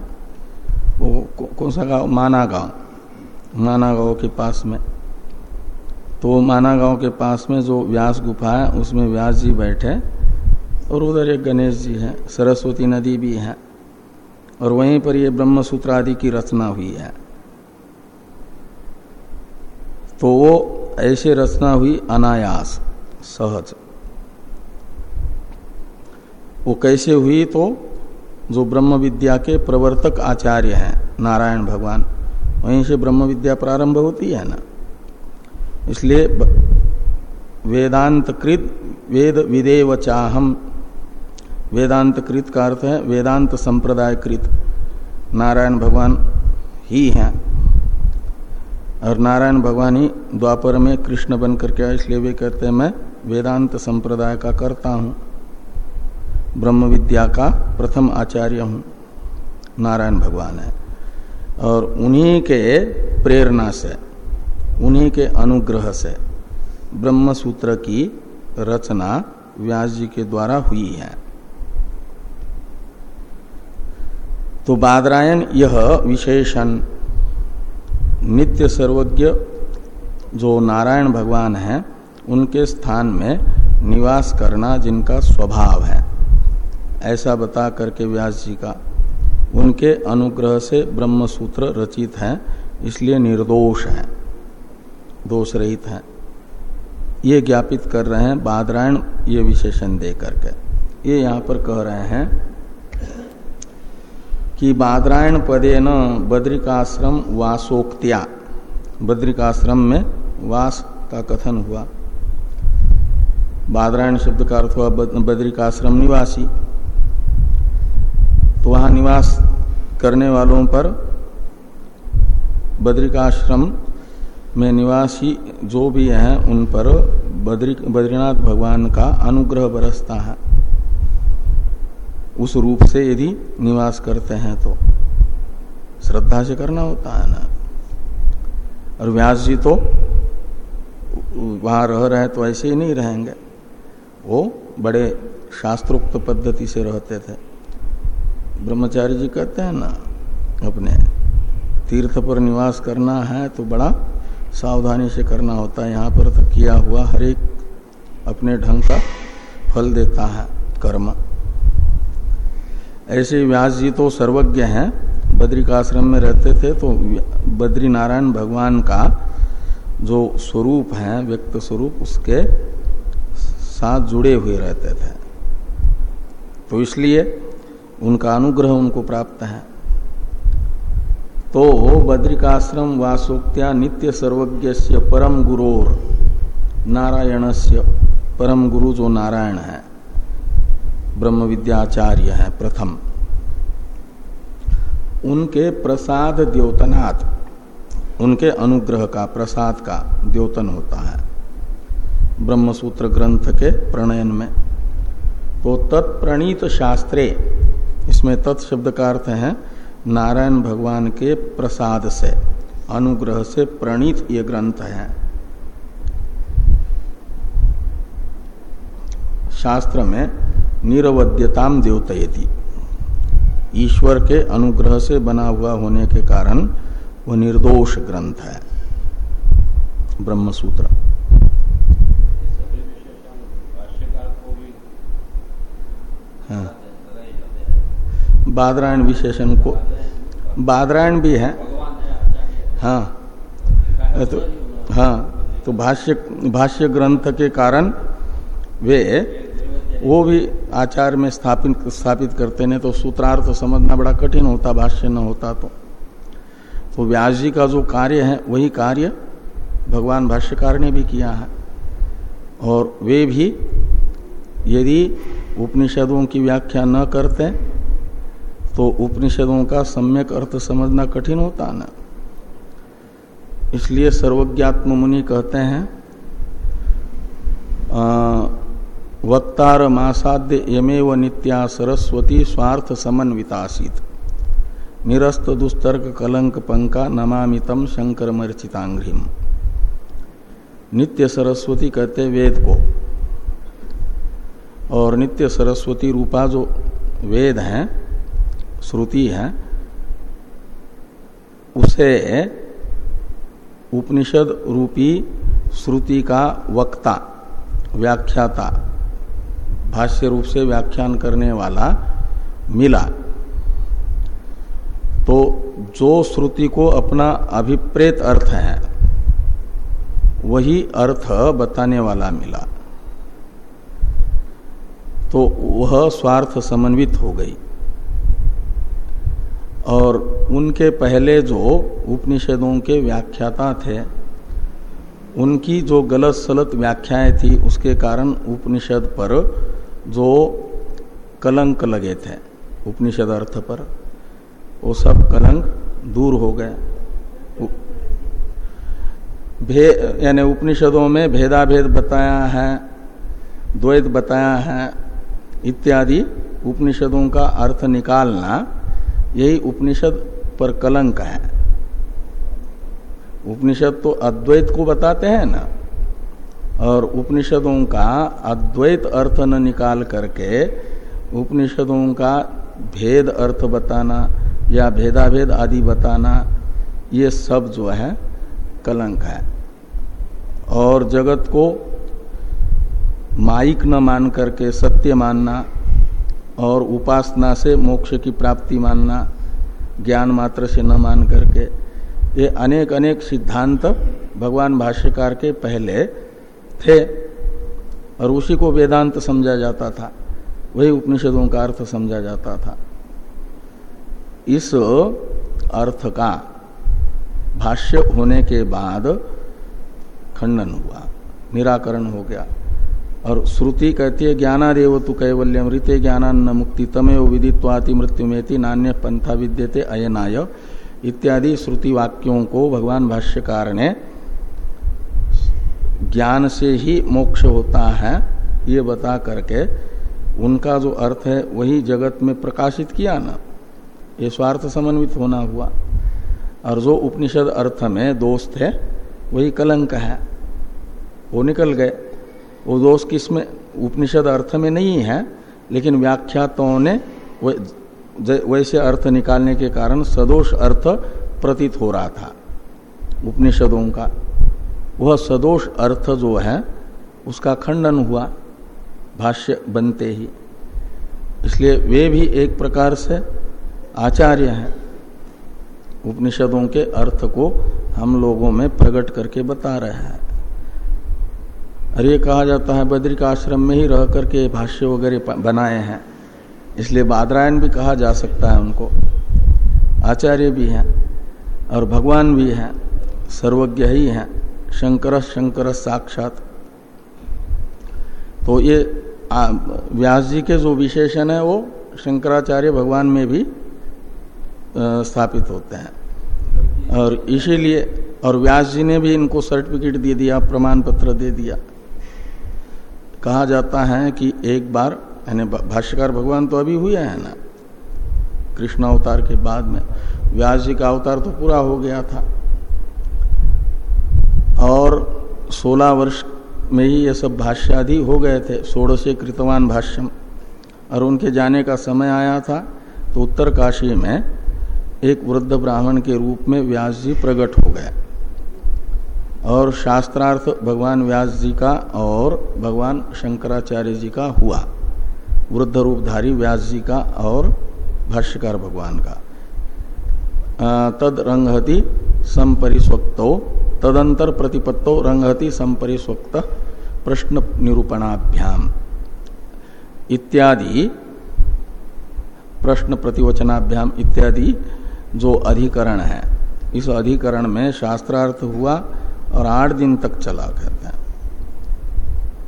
वो कौन सा गाँव? माना गाँव। माना गाँव के पास में। तो माना गाँव के पास में जो व्यास गुफा है, उसमें व्यास जी बैठे और उधर एक गणेश जी है, सरस्वती नदी भी है और वहीं पर ये ब्रह्म सूत्र आदि की रचना हुई है। तो वो ऐसे रचना हुई अनायास, सहज। वो कैसे हुई तो जो ब्रह्म विद्या के प्रवर्तक आचार्य हैं, नारायण भगवान, वहीं से ब्रह्म विद्या प्रारंभ होती है ना। इसलिए वेदांत कृत वेद विदेव चाहम वेदांत कृत का अर्थ है वेदांत संप्रदाय कृत नारायण भगवान ही हैं। और नारायण भगवान ही द्वापर में कृष्ण बन करके आए, इसलिए वे कहते हैं, मैं वेदांत संप्रदाय का करता हूँ। ब्रह्म विद्या का प्रथम आचार्य हूँ। नारायण भगवान है। और उन्हीं के प्रेरणा से, उन्हीं के अनुग्रह से ब्रह्म सूत्र की रचना व्यास जी के द्वारा हुई है। तो बादरायण यह विशेषण नित्य सर्वज्ञ जो नारायण भगवान है, उनके स्थान में निवास करना जिनका स्वभाव है। ऐसा बता करके व्यास जी का, उनके अनुग्रह से ब्रह्म सूत्र रचित है, इसलिए निर्दोष है, दोष रहित है। ये ज्ञापित कर रहे हैं बादरायण ये विशेषण दे करके। ये यहाँ पर कह रहे हैं कि बादरायण पदे न बद्रिकाश्रम वासोक्तिया। बद्रिकाश्रम में वास का कथन हुआ। बादरायण शब्द का अर्थ हुआ बद्रिकाश्रम निवासी। तो वहाँ निवास करने वालों पर बद्रिकाश्रम में निवासी जो भी हैं, उन पर बद्री, बद्रीनाथ भगवान का अनुग्रह बरसता है। उस रूप से यदि निवास करते हैं तो श्रद्धा से करना होता है ना। और व्यास जी तो वहाँ रह रहे तो ऐसे ही नहीं रहेंगे। वो बड़े शास्त्रोक्त पद्धति से रहते थे। ब्रह्मचारी जी कहते हैं ना, अपने तीर्थ पर निवास करना है तो बड़ा सावधानी से करना होता है। यहाँ पर तो किया हुआ हर एक अपने ढंग का फल देता है, कर्म। ऐसे व्यास जी तो सर्वज्ञ हैं बद्रिकाश्रम में रहते थे तो बद्री नारायण भगवान का जो स्वरूप है, व्यक्त स्वरूप, उसके साथ जुड़े हुए रहते थे। तो इसलिए उनका अनुग्रह उनको प्राप्त है। तो बद्रिकाश्रम वासोक्त्या नित्य सर्वज्ञ परम गुरोर नारायण से परम गुरु जो नारायण है ब्रह्म विद्याचार्य है प्रथम। उनके प्रसाद द्योतनाथ उनके अनुग्रह का प्रसाद का द्योतन होता है। ब्रह्मसूत्र ग्रंथ के प्रणयन में। तो तत्प्रणीत शास्त्रे इसमें तत्शब्द का अर्थ है, नारायण भगवान के प्रसाद से, अनुग्रह से प्रणीत ये ग्रंथ है। शास्त्र में निरवध्यताम देवतयति ईश्वर के अनुग्रह से बना हुआ होने के कारण वह निर्दोष ग्रंथ है। ब्रह्मसूत्र। हाँ। बादरायण विशेषण को। बादरायण भी है। हाँ। तो हाँ। तो भाष्य भाष्य ग्रंथ के कारण वे, वो भी आचार में स्थापित स्थापित करते ने तो सूत्रार्थ समझना बड़ा कठिन होता, भाष्य न होता तो। तो व्यास जी का जो कार्य है, वही कार्य भगवान भाष्यकार ने भी किया है। और वे भी यदि उपनिषदों की व्याख्या न करते तो उपनिषदों का सम्यक अर्थ समझना कठिन होता ना। इसलिए सर्वज्ञात्म मुनि कहते हैं वक्तार मासाद्य यमेव नित्या सरस्वती स्वार्थ समन्वितासित। निरस्त दुस्तर्क कलंक पंका नमामितम शंकर मर्चितांग्रिम नित्य सरस्वती कहते वेद को। और नित्य सरस्वती रूपा जो वेद हैं श्रुति है, उसे उपनिषद रूपी श्रुति का वक्ता, व्याख्याता, भाष्य रूप से व्याख्यान करने वाला मिला। तो जो श्रुति को अपना अभिप्रेत अर्थ है, वही अर्थ बताने वाला मिला। तो वह स्वार्थ समन्वित हो गई। और उनके पहले जो उपनिषदों के व्याख्याता थे, उनकी जो गलत सलत व्याख्याएँ थी, उसके कारण उपनिषद पर जो कलंक लगे थे, उपनिषद अर्थ पर, वो सब कलंक दूर हो गए। यानी उपनिषदों में भेदाभेद बताया है, द्वैत बताया है, इत्यादि उपनिषदों का अर्थ निकालना यही उपनिषद पर कलंक है। उपनिषद तो अद्वैत को बताते हैं ना। और उपनिषदों का अद्वैत अर्थ न निकाल करके उपनिषदों का भेद अर्थ बताना या भेदाभेद आदि बताना, ये सब जो है कलंक है। और जगत को माइक न मान करके सत्य मानना और उपासना से मोक्ष की प्राप्ति मानना, ज्ञान मात्र से न मान करके, ये अनेक अनेक सिद्धांत भगवान भाष्यकार के पहले थे और उसी को वेदांत समझा जाता था, वही उपनिषदों का अर्थ समझा जाता था। इस अर्थ का भाष्य होने के बाद खंडन हुआ, निराकरण हो गया। और श्रुति कहती है, ज्ञानादेव तु कैवल्यम ऋते ज्ञानान्न मुक्ति तमेव विदित्वाति मृत्युमेति नान्य पंथा विद्यते अयनाय इत्यादि श्रुति वाक्यों को भगवान भाष्यकार ने ज्ञान से ही मोक्ष होता है, ये बता करके उनका जो अर्थ है, वही जगत में प्रकाशित किया ना। ये स्वार्थ समन्वित होना हुआ। और जो उपनिषद अर्थ में दोस्त है, वही कलंक है। वो निकल गए। वो दोष किसमें उपनिषद अर्थ में नहीं है, लेकिन व्याख्यातों ने वैसे अर्थ निकालने के कारण सदोष अर्थ प्रतीत हो रहा था उपनिषदों का। वह सदोष अर्थ जो है, उसका खंडन हुआ भाष्य बनते ही। इसलिए वे भी एक प्रकार से आचार्य हैं। उपनिषदों के अर्थ को हम लोगों में प्रकट करके बता रहे हैं। और ये कहा जाता है बद्रिक आश्रम में ही रह करके भाष्य वगैरह बनाए हैं। इसलिए बादरायण भी कहा जा सकता है उनको। आचार्य भी हैं और भगवान भी हैं, सर्वज्ञ ही हैं। शंकर शंकर साक्षात। तो ये व्यास जी के जो विशेषण है वो शंकराचार्य भगवान में भी स्थापित होते हैं। और इसीलिए, और व्यास जी ने भी इनको सर्टिफिकेट दे दिया प्रमाण पत्र दे दिया। कहा जाता है कि एक बार, यानी भाष्यकार भगवान तो अभी हुए हैं ना। कृष्ण अवतार के बाद में, व्यास जी का अवतार तो पूरा हो गया था। और 16 वर्ष में ही ये सब भाष्यादि हो गए थे, षोड़शे कृतवान भाष्यम। और उनके जाने का समय आया था तो उत्तर काशी में एक वृद्ध ब्राह्मण के रूप में व्यास जी प्रकट हो गए। और शास्त्रार्थ भगवान व्यास जी का और भगवान शंकराचार्य जी का हुआ। वृद्ध रूपधारी व्यास जी का और भाष्यकार भगवान का। तद रंगहति संपरिस्वक्तो, तदंतर प्रतिपत्तो रंगहति संपरिस्वक्त प्रश्न निरूपणाभ्याम। इत्यादि प्रश्न प्रतिवचनाभ्याम इत्यादि जो अधिकरण है। इस अधिकरण में शास्त्रार्थ हुआ और आठ दिन तक चला कहते हैं।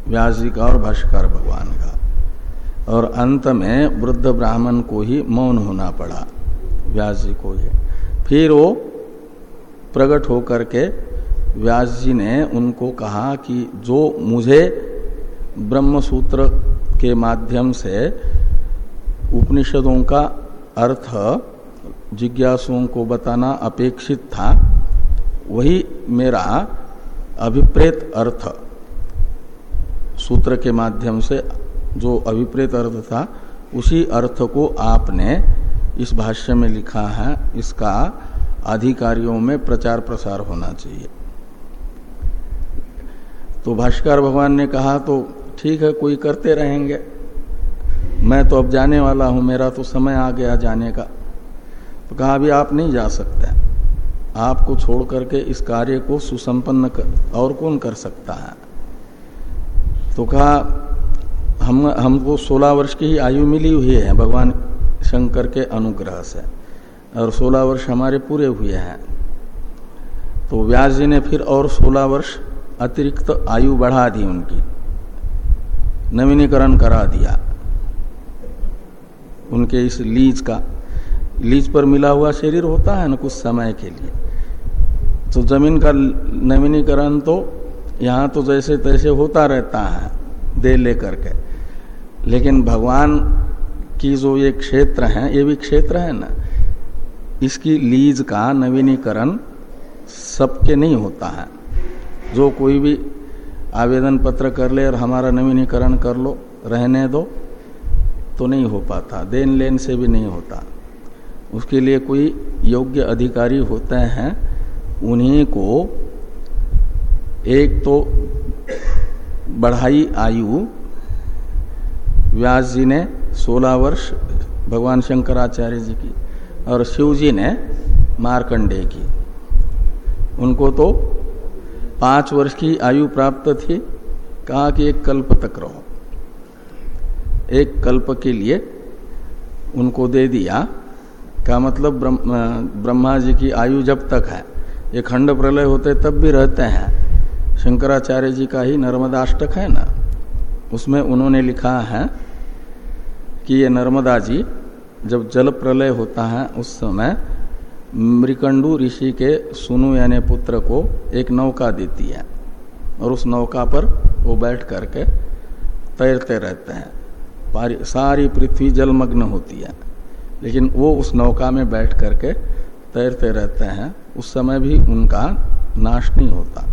व्यास जी का और भाष्कर भगवान का। और अंत में वृद्ध ब्राह्मण को ही मौन होना पड़ा। व्यास जी को ही। फिर वो प्रकट होकर के व्यास जी ने उनको कहा कि जो मुझे ब्रह्म सूत्र के माध्यम से उपनिषदों का अर्थ जिज्ञासुओं को बताना अपेक्षित था वही मेरा अभिप्रेत अर्थ। सूत्र के माध्यम से जो अभिप्रेत अर्थ था, उसी अर्थ को आपने इस भाष्य में लिखा है, इसका अधिकारियों में प्रचार प्रसार होना चाहिए। तो भाष्कर भगवान ने कहा तो ठीक है, कोई करते रहेंगे। मैं तो अब जाने वाला हूँ, मेरा तो समय आ गया जाने का। तो कहा, अभी आप नहीं जा सकते। आपको छोड़ करके इस कार्य को सुसंपन्न कर, और कौन कर सकता है? तो कहा, हम हमको 16 वर्ष की आयु मिली हुई है भगवान शंकर के अनुग्रह से, और 16 वर्ष हमारे पूरे हुए हैं। तो व्यास जी ने फिर और 16 वर्ष अतिरिक्त आयु बढ़ा दी उनकी, नवीनीकरण करा दिया। उनके इस लीज का, लीज पर मिला हुआ शरीर होता है ना कुछ समय के लिए? तो ज़मीन का नवीनीकरण तो यहाँ तो जैसे तैसे होता रहता है, दे लेकर के। लेकिन भगवान की जो ये क्षेत्र है, ये भी क्षेत्र है ना, इसकी लीज का नवीनीकरण सबके नहीं होता है। जो कोई भी आवेदन पत्र कर ले और हमारा नवीनीकरण कर लो, रहने दो तो नहीं हो पाता, देन लेन से भी नहीं होता। उसके लिए कोई योग्य अधिकारी होते हैं उन्हीं को एक तो बढ़ाई आयु व्यास जी ने 16 वर्ष भगवान शंकराचार्य जी की और शिव जी ने मारकंडे की। उनको तो पाँच वर्ष की आयु प्राप्त थी। कहा कि एक कल्प तक रहो। एक कल्प के लिए उनको दे दिया। का मतलब ब्रह्मा जी की आयु जब तक है ये खंड प्रलय होते तब भी रहते हैं। शंकराचार्य जी का ही नर्मदाष्टक है ना? उसमें उन्होंने लिखा है कि ये नर्मदा जी जब जल प्रलय होता है, उस समय मृकंडू ऋषि के सुनु यानी पुत्र को एक नौका देती है और उस नौका पर वो बैठ करके तैरते रहते हैं। सारी पृथ्वी जलमग्न होती है। लेकिन वो उस नौका में बैठ करके तैरते रहते हैं। उस समय भी उनका नाश नहीं होता।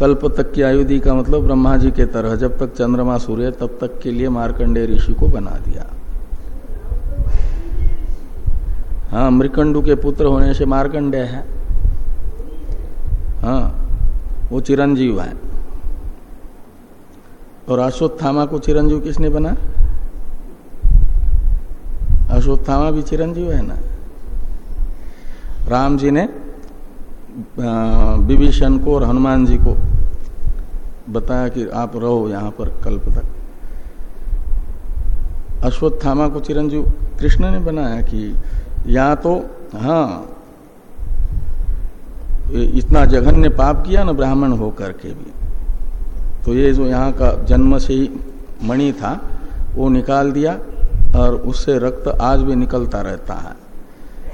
कल्प तक की आयुधि का मतलब ब्रह्मा जी के तरह, जब तक चंद्रमा सूर्य, तब तक के लिए मार्कंडे ऋषि को बना दिया। हाँ मृकंडू के पुत्र होने से मार्कंडे है। हाँ वो चिरंजीव है। और अश्वत्थामा को चिरंजीव किसने बना? अश्वत्थामा भी चिरंजीव है ना? राम जी ने विभीषण को और हनुमान जी को बताया कि आप रहो यहाँ पर कल्प तक। अश्वत्थामा को चिरंजीव कृष्ण ने बनाया कि या तो हाँ इतना जघन्य पाप किया ना ब्राह्मण होकर के भी। तो ये जो यहाँ का जन्म से ही मणि था, वो निकाल दिया और उससे रक्त आज भी निकलता रहता है।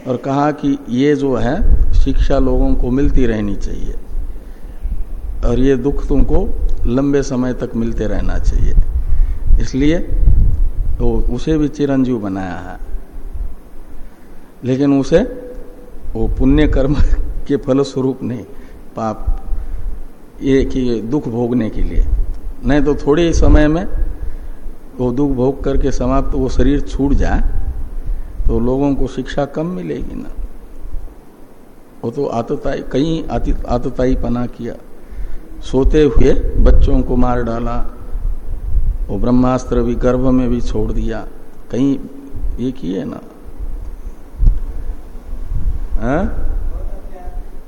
और कहा कि ये जो है, शिक्षा लोगों को मिलती रहनी चाहिए। और ये दुख तुमको लंबे समय तक मिलते रहना चाहिए। इसलिए तो उसे भी चिरंजीव बनाया है। लेकिन उसे वो पुण्य कर्म [laughs] के फल स्वरूप नहीं, पाप, ये कि दुख भोगने के लिए। नहीं तो थोड़े ही समय में वो दुख भोग करके समाप्त वो शरीर छूट जाए। तो लोगों को शिक्षा कम मिलेगी ना। वो तो आतताई, कहीं आतताई पना किया। सोते हुए बच्चों को मार डाला, वो ब्रह्मास्त्र भी गर्भ में भी छोड़ दिया। कहीं ये किए ना। हाँ?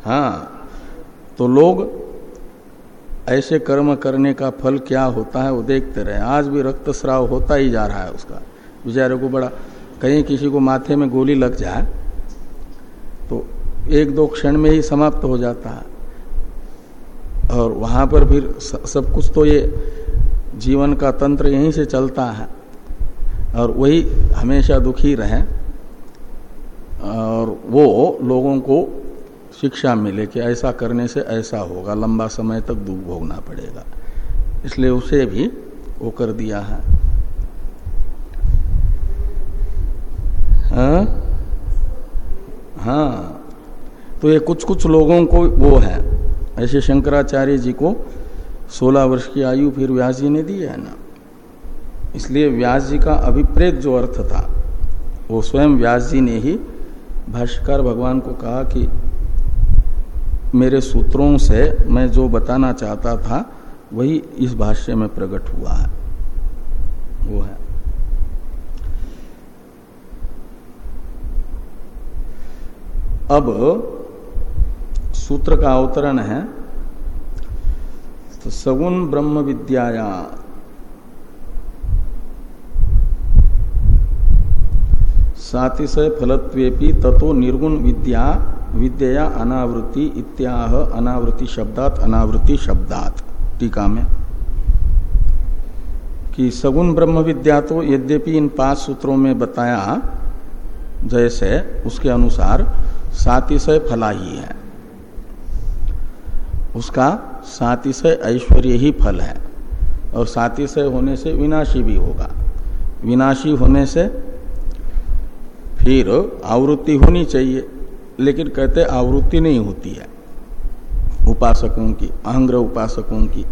हाँ। तो लोग ऐसे कर्म करने का फल क्या होता है वो देखते रहे। आज भी रक्त स्राव होता ही जा रहा है उसका। बेचारे को बड़ा कहीं किसी को माथे में गोली लग जाए तो एक दो क्षण में ही समाप्त हो जाता है। और वहाँ पर फिर सब कुछ तो ये जीवन का तंत्र यहीं से चलता है। और वही हमेशा दुखी रहे, और वो लोगों को शिक्षा मिले कि ऐसा करने से ऐसा होगा, लंबा समय तक दुख भोगना पड़ेगा। इसलिए उसे भी वो कर दिया है। हाँ? हाँ। तो ये कुछ कुछ लोगों को वो है। ऐसे शंकराचार्य जी को 16 वर्ष की आयु फिर व्यास जी ने दी है ना? इसलिए व्यास जी का अभिप्रेत जो अर्थ था, वो स्वयं व्यास जी ने ही भाष्यकार भगवान को कहा कि मेरे सूत्रों से मैं जो बताना चाहता था, वही इस भाष्य में प्रकट हुआ है। वो है। अब सूत्र का अवतरण है तो सगुण ब्रह्म विद्याया। सातिशय फलत्वेपि ततो निर्गुण विद्या विद्या अनावृत्ति इत्याह अनावृत्ति शब्दात अनावृत्ति शब्दात। टीका में कि सगुण ब्रह्म विद्या तो यद्यपि इन पाँच सूत्रों में बताया, जैसे उसके अनुसार सातिशय फला ही है। उसका सातिशय ऐश्वर्य ही फल है। और सातिशय होने से विनाशी भी होगा। विनाशी होने से फिर आवृत्ति होनी चाहिए, लेकिन कहते आवृत्ति नहीं होती है। उपासकों की, अहंग्र उपासकों की,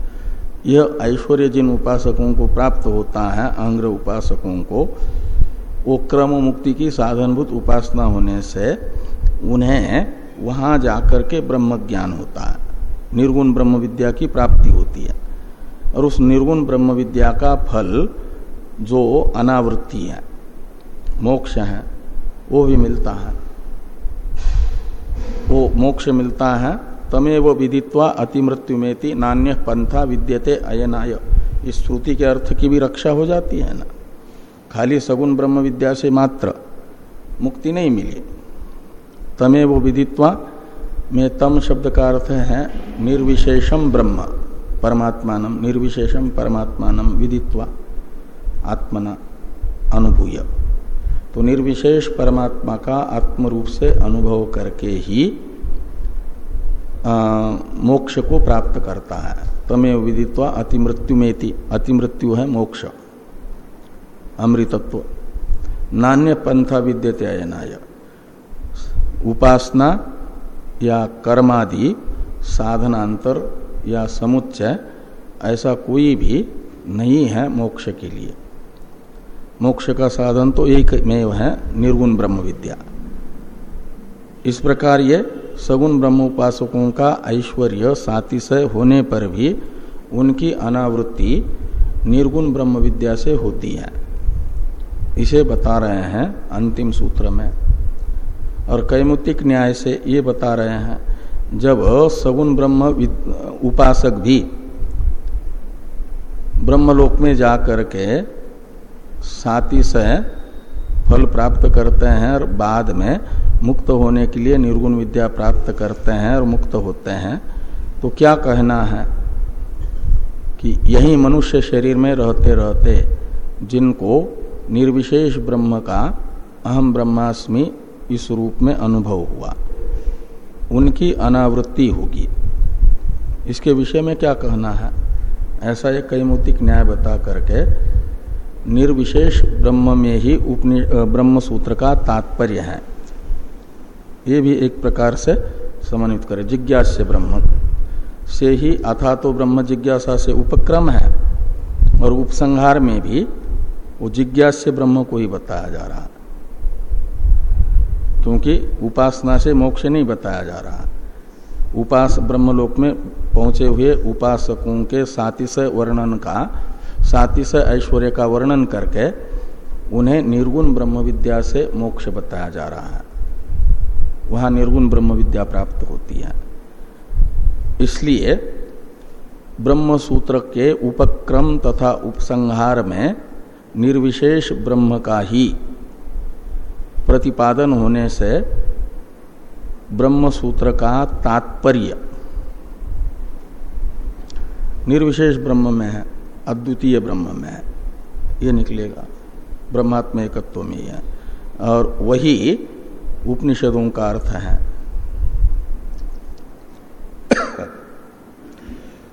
यह ऐश्वर्य जिन उपासकों को प्राप्त होता है। अहंग्र उपासकों को, वो क्रम मुक्ति की साधनभूत उपासना होने से उन्हें वहाँ जाकर के ब्रह्म ज्ञान होता है। निर्गुण ब्रह्म विद्या की प्राप्ति होती है। और उस निर्गुण ब्रह्म विद्या का फल जो अनावृत्ति है, मोक्ष है, वो भी मिलता है। वो मोक्ष मिलता है, तमेव विदित्वा अतिमृत्यु में नान्य पंथा विद्यते अयनाय। इस श्रुति के अर्थ की भी रक्षा हो जाती है ना। खाली सगुण ब्रह्म विद्या से मात्र मुक्ति नहीं मिली। तमेव विदित्वा, में तम शब्द का अर्थ है निर्विशेषम ब्रह्म, परमात्मान निर्विशेषम परमात्मान विदित्वा, आत्मना अनुभूय। तो निर्विशेष परमात्मा का आत्म रूप से अनुभव करके ही मोक्ष को प्राप्त करता है। तमेव विदित्वा में अतिमृत्यु है मोक्ष। अमृतत्व। नान्य पंथा विद्यते अयनाय। उपासना या कर्मादि, साधनांतर या समुच्चय, ऐसा कोई भी नहीं है मोक्ष के लिए। मोक्ष का साधन तो एक में है, निर्गुण ब्रह्म विद्या इस प्रकार ये सगुण ब्रह्म उपासकों का ऐश्वर्य सातिशय होने पर भी उनकी अनावृत्ति निर्गुण ब्रह्म विद्या से होती है। इसे बता रहे हैं अंतिम सूत्र में। और कैमुतिक न्याय से ये बता रहे हैं, जब सगुण ब्रह्म उपासक भी ब्रह्मलोक में जा करके सातिशय फल प्राप्त करते हैं और बाद में मुक्त होने के लिए निर्गुण विद्या प्राप्त करते हैं और मुक्त होते हैं तो क्या कहना है कि यही मनुष्य शरीर में रहते रहते जिनको निर्विशेष ब्रह्म का अहम ब्रह्मास्मि इस रूप में अनुभव हुआ। उनकी अनावृत्ति होगी। इसके विषय में क्या कहना है? ऐसा एक कैमुतिक न्याय बता करके निर्विशेष ब्रह्म में ही उपनि ब्रह्म सूत्र का तात्पर्य है। ये भी एक प्रकार से समन्वित करे। जिज्ञास्य ब्रह्म से ही अथा तो ब्रह्म जिज्ञासा से उपक्रम है और उपसंहार में भी वो जिज्ञास्य ब्रह्म को ही बताया जा रहा है। क्योंकि उपासना से मोक्ष नहीं बताया जा रहा। उपास ब्रह्मलोक में पहुँचे हुए उपासकों के सातिशय वर्णन का सातिशय ऐश्वर्य का वर्णन करके उन्हें निर्गुण ब्रह्म विद्या से मोक्ष बताया जा रहा है। वहाँ निर्गुण ब्रह्म विद्या प्राप्त होती है। इसलिए ब्रह्म सूत्र के उपक्रम तथा उपसंहार में निर्विशेष ब्रह्म का ही प्रतिपादन होने से ब्रह्म सूत्र का तात्पर्य। निर्विशेष ब्रह्म में है, अद्वितीय ब्रह्म में है, ये निकलेगा। ब्रह्मात्म एकत्व में है। और वही उपनिषदों का अर्थ है।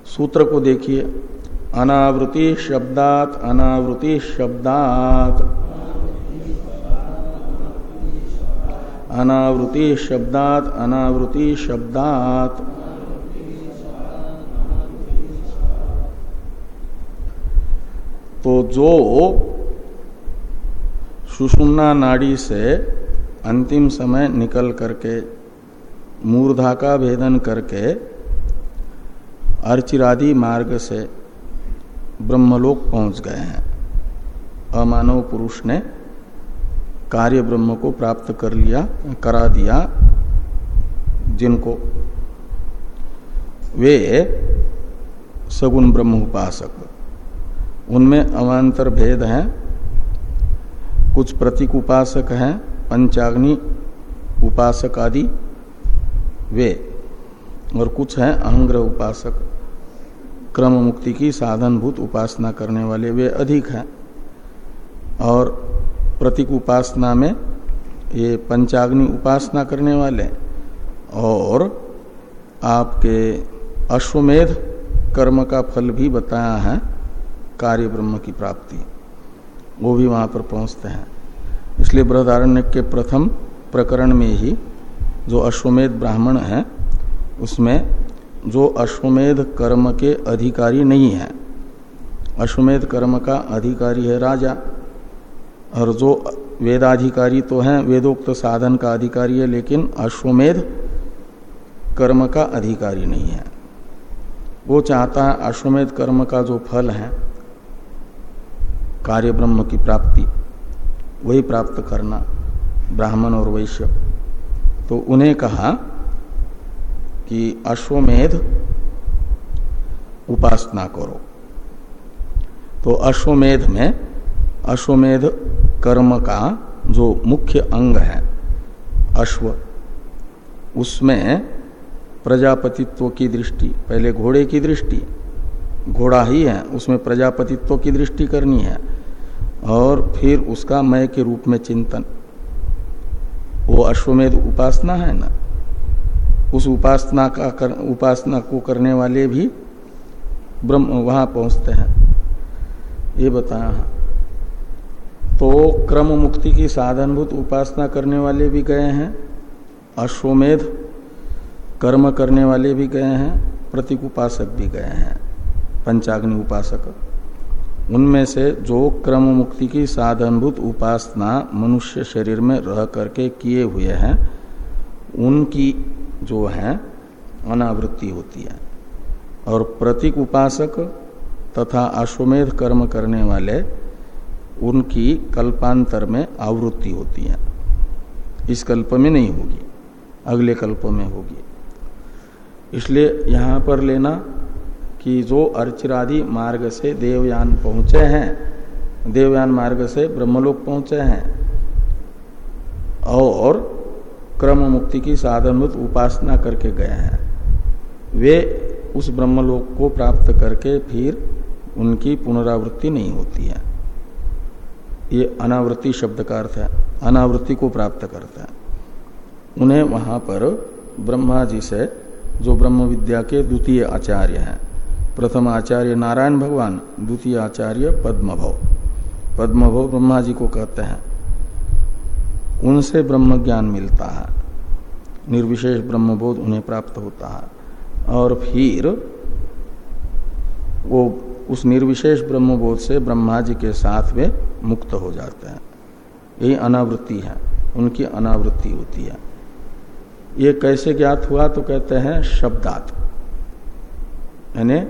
सूत्र को देखिए। अनावृति शब्दात अनावृति शब्दात। अनावृति शब्दात अनावृति शब्दात तो जो सुषुम्ना नाड़ी से अंतिम समय निकल करके मूर्धा का भेदन करके, अर्चिरादि मार्ग से ब्रह्मलोक पहुँच गए हैं। अमानव पुरुष ने कार्य ब्रह्म को प्राप्त कर लिया, करा दिया जिनको। वे सगुण ब्रह्म उपासक। उनमें अवान्तर भेद हैं, कुछ प्रतीक उपासक हैं, पंचाग्नि उपासक आदि वे, और कुछ हैं अहंग्रह उपासक। क्रम मुक्ति की साधनभूत उपासना करने वाले वे अधिक हैं, और प्रतीक उपासना में ये पंचाग्नि उपासना करने वाले और आपके अश्वमेध कर्म का फल भी बताया है कार्य ब्रह्म की प्राप्ति। वो भी वहाँ पर पहुँचते हैं। इसलिए बृहदारण्य के प्रथम प्रकरण में ही जो अश्वमेध ब्राह्मण है, उसमें जो अश्वमेध कर्म के अधिकारी नहीं है। अश्वमेध कर्म का अधिकारी है राजा। और जो वेदाधिकारी तो हैं, वेदोक्त साधन का अधिकारी है, लेकिन अश्वमेध कर्म का अधिकारी नहीं है। वो चाहता है अश्वमेध कर्म का जो फल है, कार्य ब्रह्म की प्राप्ति, वही प्राप्त करना, ब्राह्मण और वैश्य। तो उन्हें कहा कि अश्वमेध उपासना करो। तो अश्वमेध में अश्वमेध कर्म का जो मुख्य अंग है अश्व उसमें प्रजापतित्व की दृष्टि पहले घोड़े की दृष्टि घोड़ा ही है उसमें प्रजापतित्व की दृष्टि करनी है और फिर उसका मय के रूप में चिंतन। वो अश्वमेध उपासना है ना? उस उपासना का कर, उपासना को करने वाले भी ब्रह्म वहाँ पहुँचते हैं। ये बताया तो क्रम मुक्ति की साधनभूत उपासना करने वाले भी गए हैं, अश्वमेध कर्म करने वाले भी गए हैं, प्रतीक उपासक भी गए हैं, पंचाग्नि उपासक। उनमें से जो क्रम मुक्ति की साधनभूत उपासना मनुष्य शरीर में रह करके किए हुए हैं, उनकी जो है, अनावृत्ति होती है। और प्रतीक उपासक तथा अश्वमेध कर्म करने वाले उनकी कल्पांतर में आवृत्ति होती है। इस कल्प में नहीं होगी, अगले कल्प में होगी। इसलिए यहाँ पर लेना कि जो अर्चरादि मार्ग से देवयान पहुँचे हैं, देवयान मार्ग से ब्रह्मलोक पहुँचे हैं, और क्रम मुक्ति की साधनभूत उपासना करके गए हैं, वे उस ब्रह्मलोक को प्राप्त करके फिर उनकी पुनरावृत्ति नहीं होती है। ये अनावृत्ति शब्द का अर्थ है। अनावृत्ति को प्राप्त करता है। उन्हें वहाँ पर ब्रह्मा जी से, जो ब्रह्म विद्या के द्वितीय आचार्य हैं, प्रथम आचार्य नारायण भगवान, द्वितीय आचार्य पद्मभव। पद्मभव ब्रह्मा जी को कहते हैं। उनसे ब्रह्म ज्ञान मिलता है। निर्विशेष ब्रह्मबोध उन्हें प्राप्त होता है। और फिर वो उस निर्विशेष ब्रह्मबोध से ब्रह्मा जी के साथ वे मुक्त हो जाते हैं। यही अनावृत्ति है। उनकी अनावृत्ति होती है। ये कैसे ज्ञात हुआ तो कहते हैं शब्दात। यानी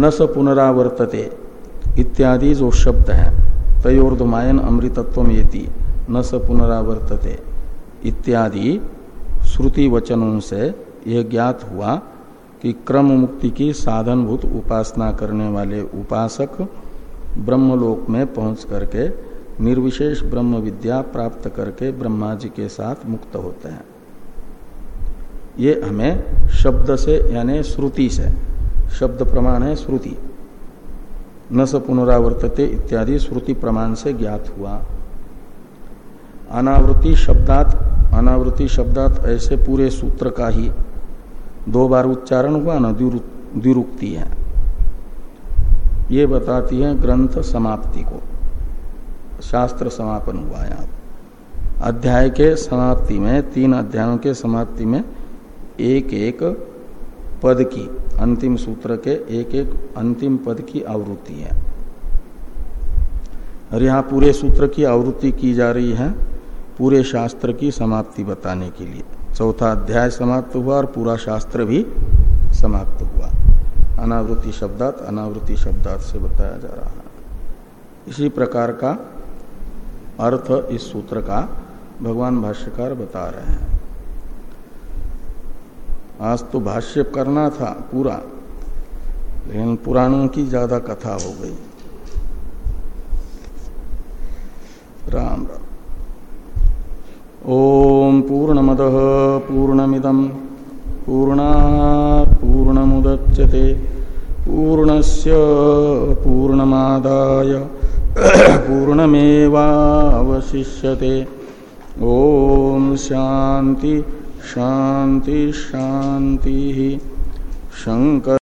न स पुनरावर्तते इत्यादि जो शब्द हैं, तयोर्धमायन अमृतत्व येती, न स पुनरावर्तते इत्यादि श्रुति वचनों से यह ज्ञात हुआ कि क्रम मुक्ति की साधनभूत उपासना करने वाले उपासक ब्रह्मलोक में पहुँच करके निर्विशेष ब्रह्म विद्या प्राप्त करके ब्रह्मा जी के साथ मुक्त होते हैं। ये हमें शब्द से, यानी श्रुति से, शब्द प्रमाण है श्रुति। न स पुनरावर्तते इत्यादि श्रुति प्रमाण से ज्ञात हुआ। अनावृत्ति शब्दात अनावृत्ति शब्दात ऐसे पूरे सूत्र का ही दो बार उच्चारण हुआ ना द्विरुक्ति है। ये बताती है ग्रंथ समाप्ति को। शास्त्र समापन हुआ है आप अध्याय के समाप्ति में, तीन अध्यायों के समाप्ति में एक एक पद की, अंतिम सूत्र के एक एक अंतिम पद की आवृत्ति है। और यहाँ पूरे सूत्र की आवृत्ति की जा रही है, पूरे शास्त्र की समाप्ति बताने के लिए। चौथा अध्याय समाप्त हुआ और पूरा शास्त्र भी समाप्त हुआ। अनावृत्ति शब्दात अनावृत्ति शब्दात से बताया जा रहा है। इसी प्रकार का अर्थ इस सूत्र का भगवान भाष्यकार बता रहे हैं। आज तो भाष्य करना था पूरा, लेकिन पुराणों की ज़्यादा कथा हो गई। राम राम। ओम पूर्णमद पूर्णमिदम। पूर्णा पूर्ण पूर्णमुदच्यते। पूर्णस्य पूर्णमादाय [clears throat] पूर्णमेवावशिष्यते। ओम शांति शांति शांति शंकर